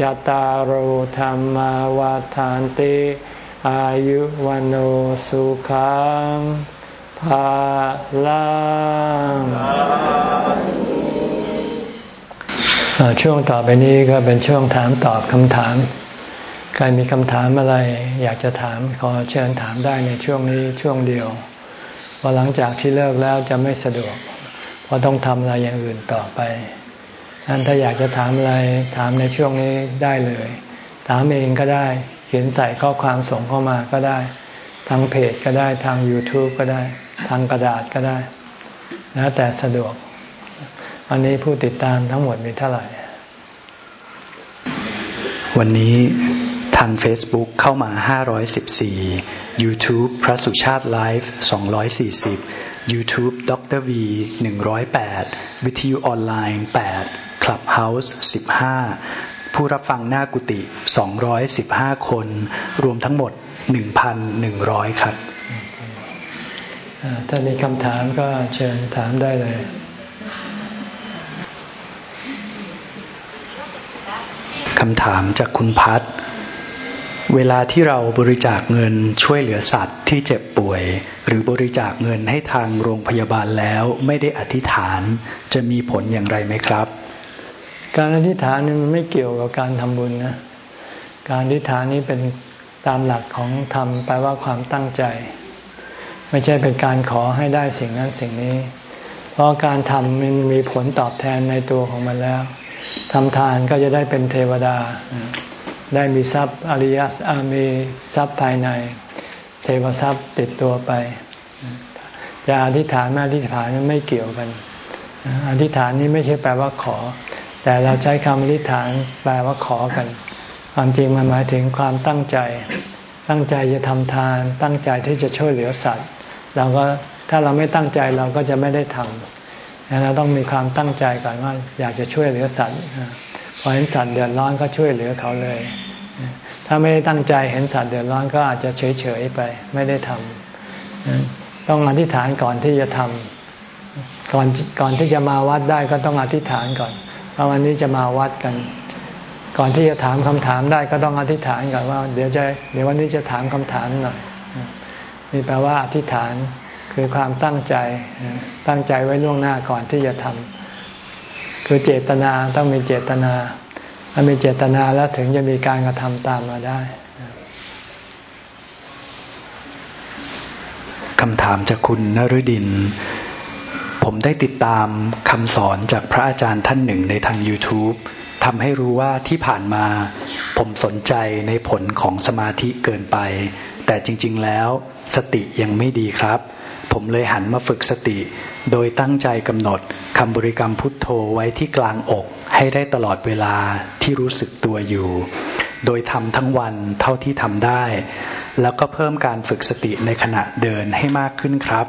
จตารโหธรรมวาทานติอายุวันโอสุขังภาลังช่วงต่อไปนี้ก็เป็นช่วงถามตอบคำถาม ใครมีคำถามอะไร อยากจะถามขอเชิญถามได้ในช่วงนี้ช่วงเดียวพอหลังจากที่เลิกแล้วจะไม่สะดวก เพราะต้องทำอะไรอย่างอื่นต่อไป นั้นถ้าอยากจะถามอะไรถามในช่วงนี้ได้เลย ถามเองก็ได้ เขียนใส่ข้อความส่งเข้ามาก็ได้ ทางเพจก็ได้ทาง YouTube ก็ได้ ทางกระดาษก็ได้ แล้วแต่สะดวก วันนี้ผู้ติดตามทั้งหมดมีเท่าไหร่ วันนี้ทาง Facebook เข้ามา 514 YouTube พระสุชาติไลฟ์ 240 YouTube ดร V 108 วิทยุออนไลน์ 8 Clubhouse 15 ผู้รับฟังหน้ากุฏิ215 คน รวมทั้งหมด 1,100 ครับ ถ้ามีคำถามก็เชิญถามได้เลยคำถามจากคุณพัฒเวลาที่เราบริจาคเงินช่วยเหลือสัตว์ที่เจ็บป่วย หรือบริจาคเงินให้ทางโรงพยาบาลแล้วไม่ได้อธิษฐาน จะมีผลอย่างไรไหมครับ การอธิษฐานนี่มันไม่เกี่ยวกับการทำบุญนะ การอธิษฐานนี้เป็นตามหลักของธรรมแปลว่าความตั้งใจ ไม่ใช่เป็นการขอให้ได้สิ่งนั้นสิ่งนี้ เพราะการทำมันมีผลตอบแทนในตัวของมันแล้วทำทานก็จะได้เป็นเทวดา ได้มีทรัพย์อริยสมีทรัพย์ภายใน เทวทรัพย์ติดตัวไป จะอธิษฐานไม่อธิษฐานไม่เกี่ยวกัน อธิษฐานนี้ไม่ใช่แปลว่าขอ แต่เราใช้คำอธิษฐานแปลว่าขอกัน ความจริงมันหมายถึงความตั้งใจ ตั้งใจจะทำทาน ตั้งใจที่จะช่วยเหลือสัตว์เราก็ถ้าเราไม่ตั้งใจเราก็จะไม่ได้ทำเราต้องมีความตั้งใจก่อนว่า อยากจะช่วยเหลือสัตว์พอเห็นสัตว์เดือดร้อนก็ช่วยเหลือเขาเลย ถ้าไม่ได้ตั้งใจเห็นสัตว์เดือดร้อนก็อาจจะเฉยๆไป ไม่ได้ทำต้องอธิษฐานก่อนที่จะทำก่อนก่อนที่จะมาวัดได้ก็ต้องอธิษฐานก่อน ว่าวันนี้จะมาวัดกัน ก่อนที่จะถามคำถามได้ก็ต้องอธิษฐานก่อนว่า เดี๋ยวจะเดี๋ยววันนี้จะถามคำถามหน่อยนี่แปลว่าอธิษฐานคือความตั้งใจตั้งใจไว้ล่วงหน้าก่อนที่จะทำคือเจตนาต้องมีเจตนาถ้ามีเจตนาแล้วถึงจะมีการกระทำตามมาได้คำถามจากคุณนฤดิน ผมได้ติดตามคำสอนจากพระอาจารย์ท่านหนึ่งในทาง YouTube ทำให้รู้ว่าที่ผ่านมา ผมสนใจในผลของสมาธิเกินไป แต่จริง ๆ แล้วสติยังไม่ดีครับ ผมเลยหันมาฝึกสติ โดยตั้งใจกำหนดคำบริกรรมพุทโธไว้ที่กลางอก ให้ได้ตลอดเวลาที่รู้สึกตัวอยู่ โดยทำทั้งวันเท่าที่ทำได้ แล้วก็เพิ่มการฝึกสติในขณะเดินให้มากขึ้นครับ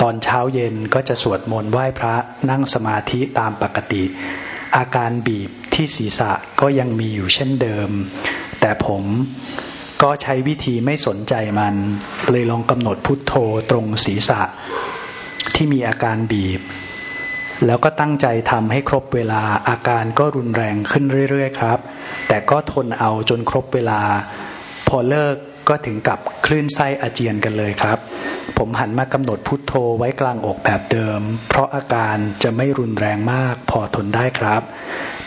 ตอนเช้าเย็นก็จะสวดมนต์ไหว้พระนั่งสมาธิตามปกติ อาการบีบที่ศีรษะก็ยังมีอยู่เช่นเดิม แต่ผมก็ใช้วิธีไม่สนใจมัน เลยลองกำหนดพุทโธตรงศีรษะที่มีอาการบีบ แล้วก็ตั้งใจทำให้ครบเวลาอาการก็รุนแรงขึ้นเรื่อย ๆ ครับ แต่ก็ทนเอาจนครบเวลา พอเลิกก็ถึงกับคลื่นไส้อาเจียนกันเลยครับ ผมหันมากำหนดพุทโธไว้กลางอกแบบเดิม เพราะอาการจะไม่รุนแรงมากพอทนได้ครับ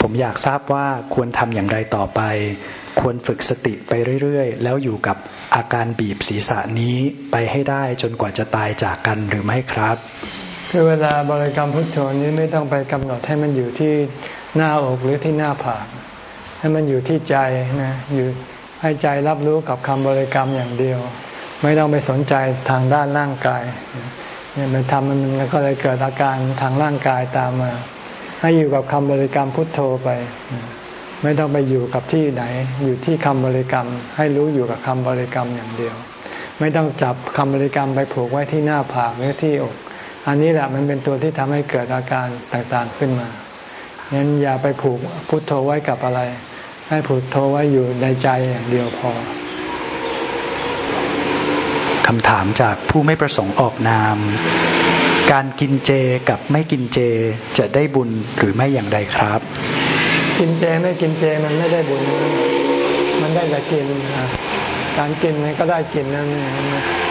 ผมอยากทราบว่าควรทำอย่างไรต่อไป ควรฝึกสติไปเรื่อยๆ แล้วอยู่กับอาการบีบศีรษะนี้ไปให้ได้จนกว่าจะตายจากกันหรือไม่ครับคือเวลาบริกรรมพุทโธนี้ไม่ต้องไปกำหนดให้มันอยู่ที่หน้าอกหรือที่หน้าผากให้มันอยู่ที่ใจนะอยู่ ให้ใจรับรู้กับคำบริกรรมอย่างเดียว ไม่ต้องไปสนใจทางด้านร่างกายเนี่ยมันทำมันก็เลยเกิดอาการทางร่างกายตามมา ให้อยู่กับคำบริกรรมพุทโธไป ไม่ต้องไปอยู่กับที่ไหน อยู่ที่คำบริกรรม ให้รู้อยู่กับคำบริกรรมอย่างเดียว ไม่ต้องจับคำบริกรรมไปผูกไว้ที่หน้าผากหรือที่อก อันนี้แหละมันเป็นตัวที่ทำให้เกิดอาการต่างๆขึ้นมางั้นอย่าไปผูกพุทโธไว้กับอะไร ให้พุทโธไว้อยู่ในใจอย่างเดียวพอคำถามจากผู้ไม่ประสงค์ออกนาม การกินเจกับไม่กินเจจะได้บุญหรือไม่อย่างไรครับ กินเจไม่กินเจมันไม่ได้บุญ มันได้แต่กินการกินมันก็ได้กินนั่นเอง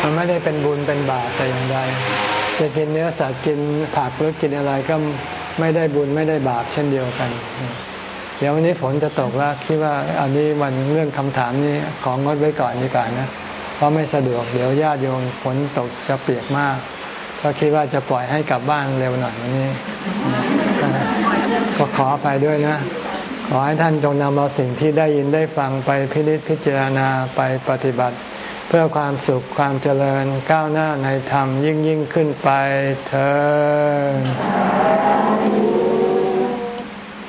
มันไม่ได้เป็นบุญเป็นบาปแต่อย่างใดจะกินเนื้อสัตว์กินผักหรือกินอะไรก็ไม่ได้บุญไม่ได้บาปเช่นเดียวกัน เดี๋ยววันนี้ฝนจะตกแล้วคิดว่าอันนี้วันเรื่องคำถามนี้ของงดไว้ก่อนดีกว่านะเพราะไม่สะดวกเดี๋ยวญาติโยมฝนตกจะเปียกมาก ก็คิดว่าจะปล่อยให้กลับบ้านเร็วหน่อยวันนี้ ก็ขอไปด้วยนะ ขอให้ท่านจงนำเอาสิ่งที่ได้ยินได้ฟังไปพิจิตพิจารณาไปปฏิบัติ เพื่อความสุขความเจริญก้าวหน้าในธรรมยิ่งยิ่งขึ้นไปเธอ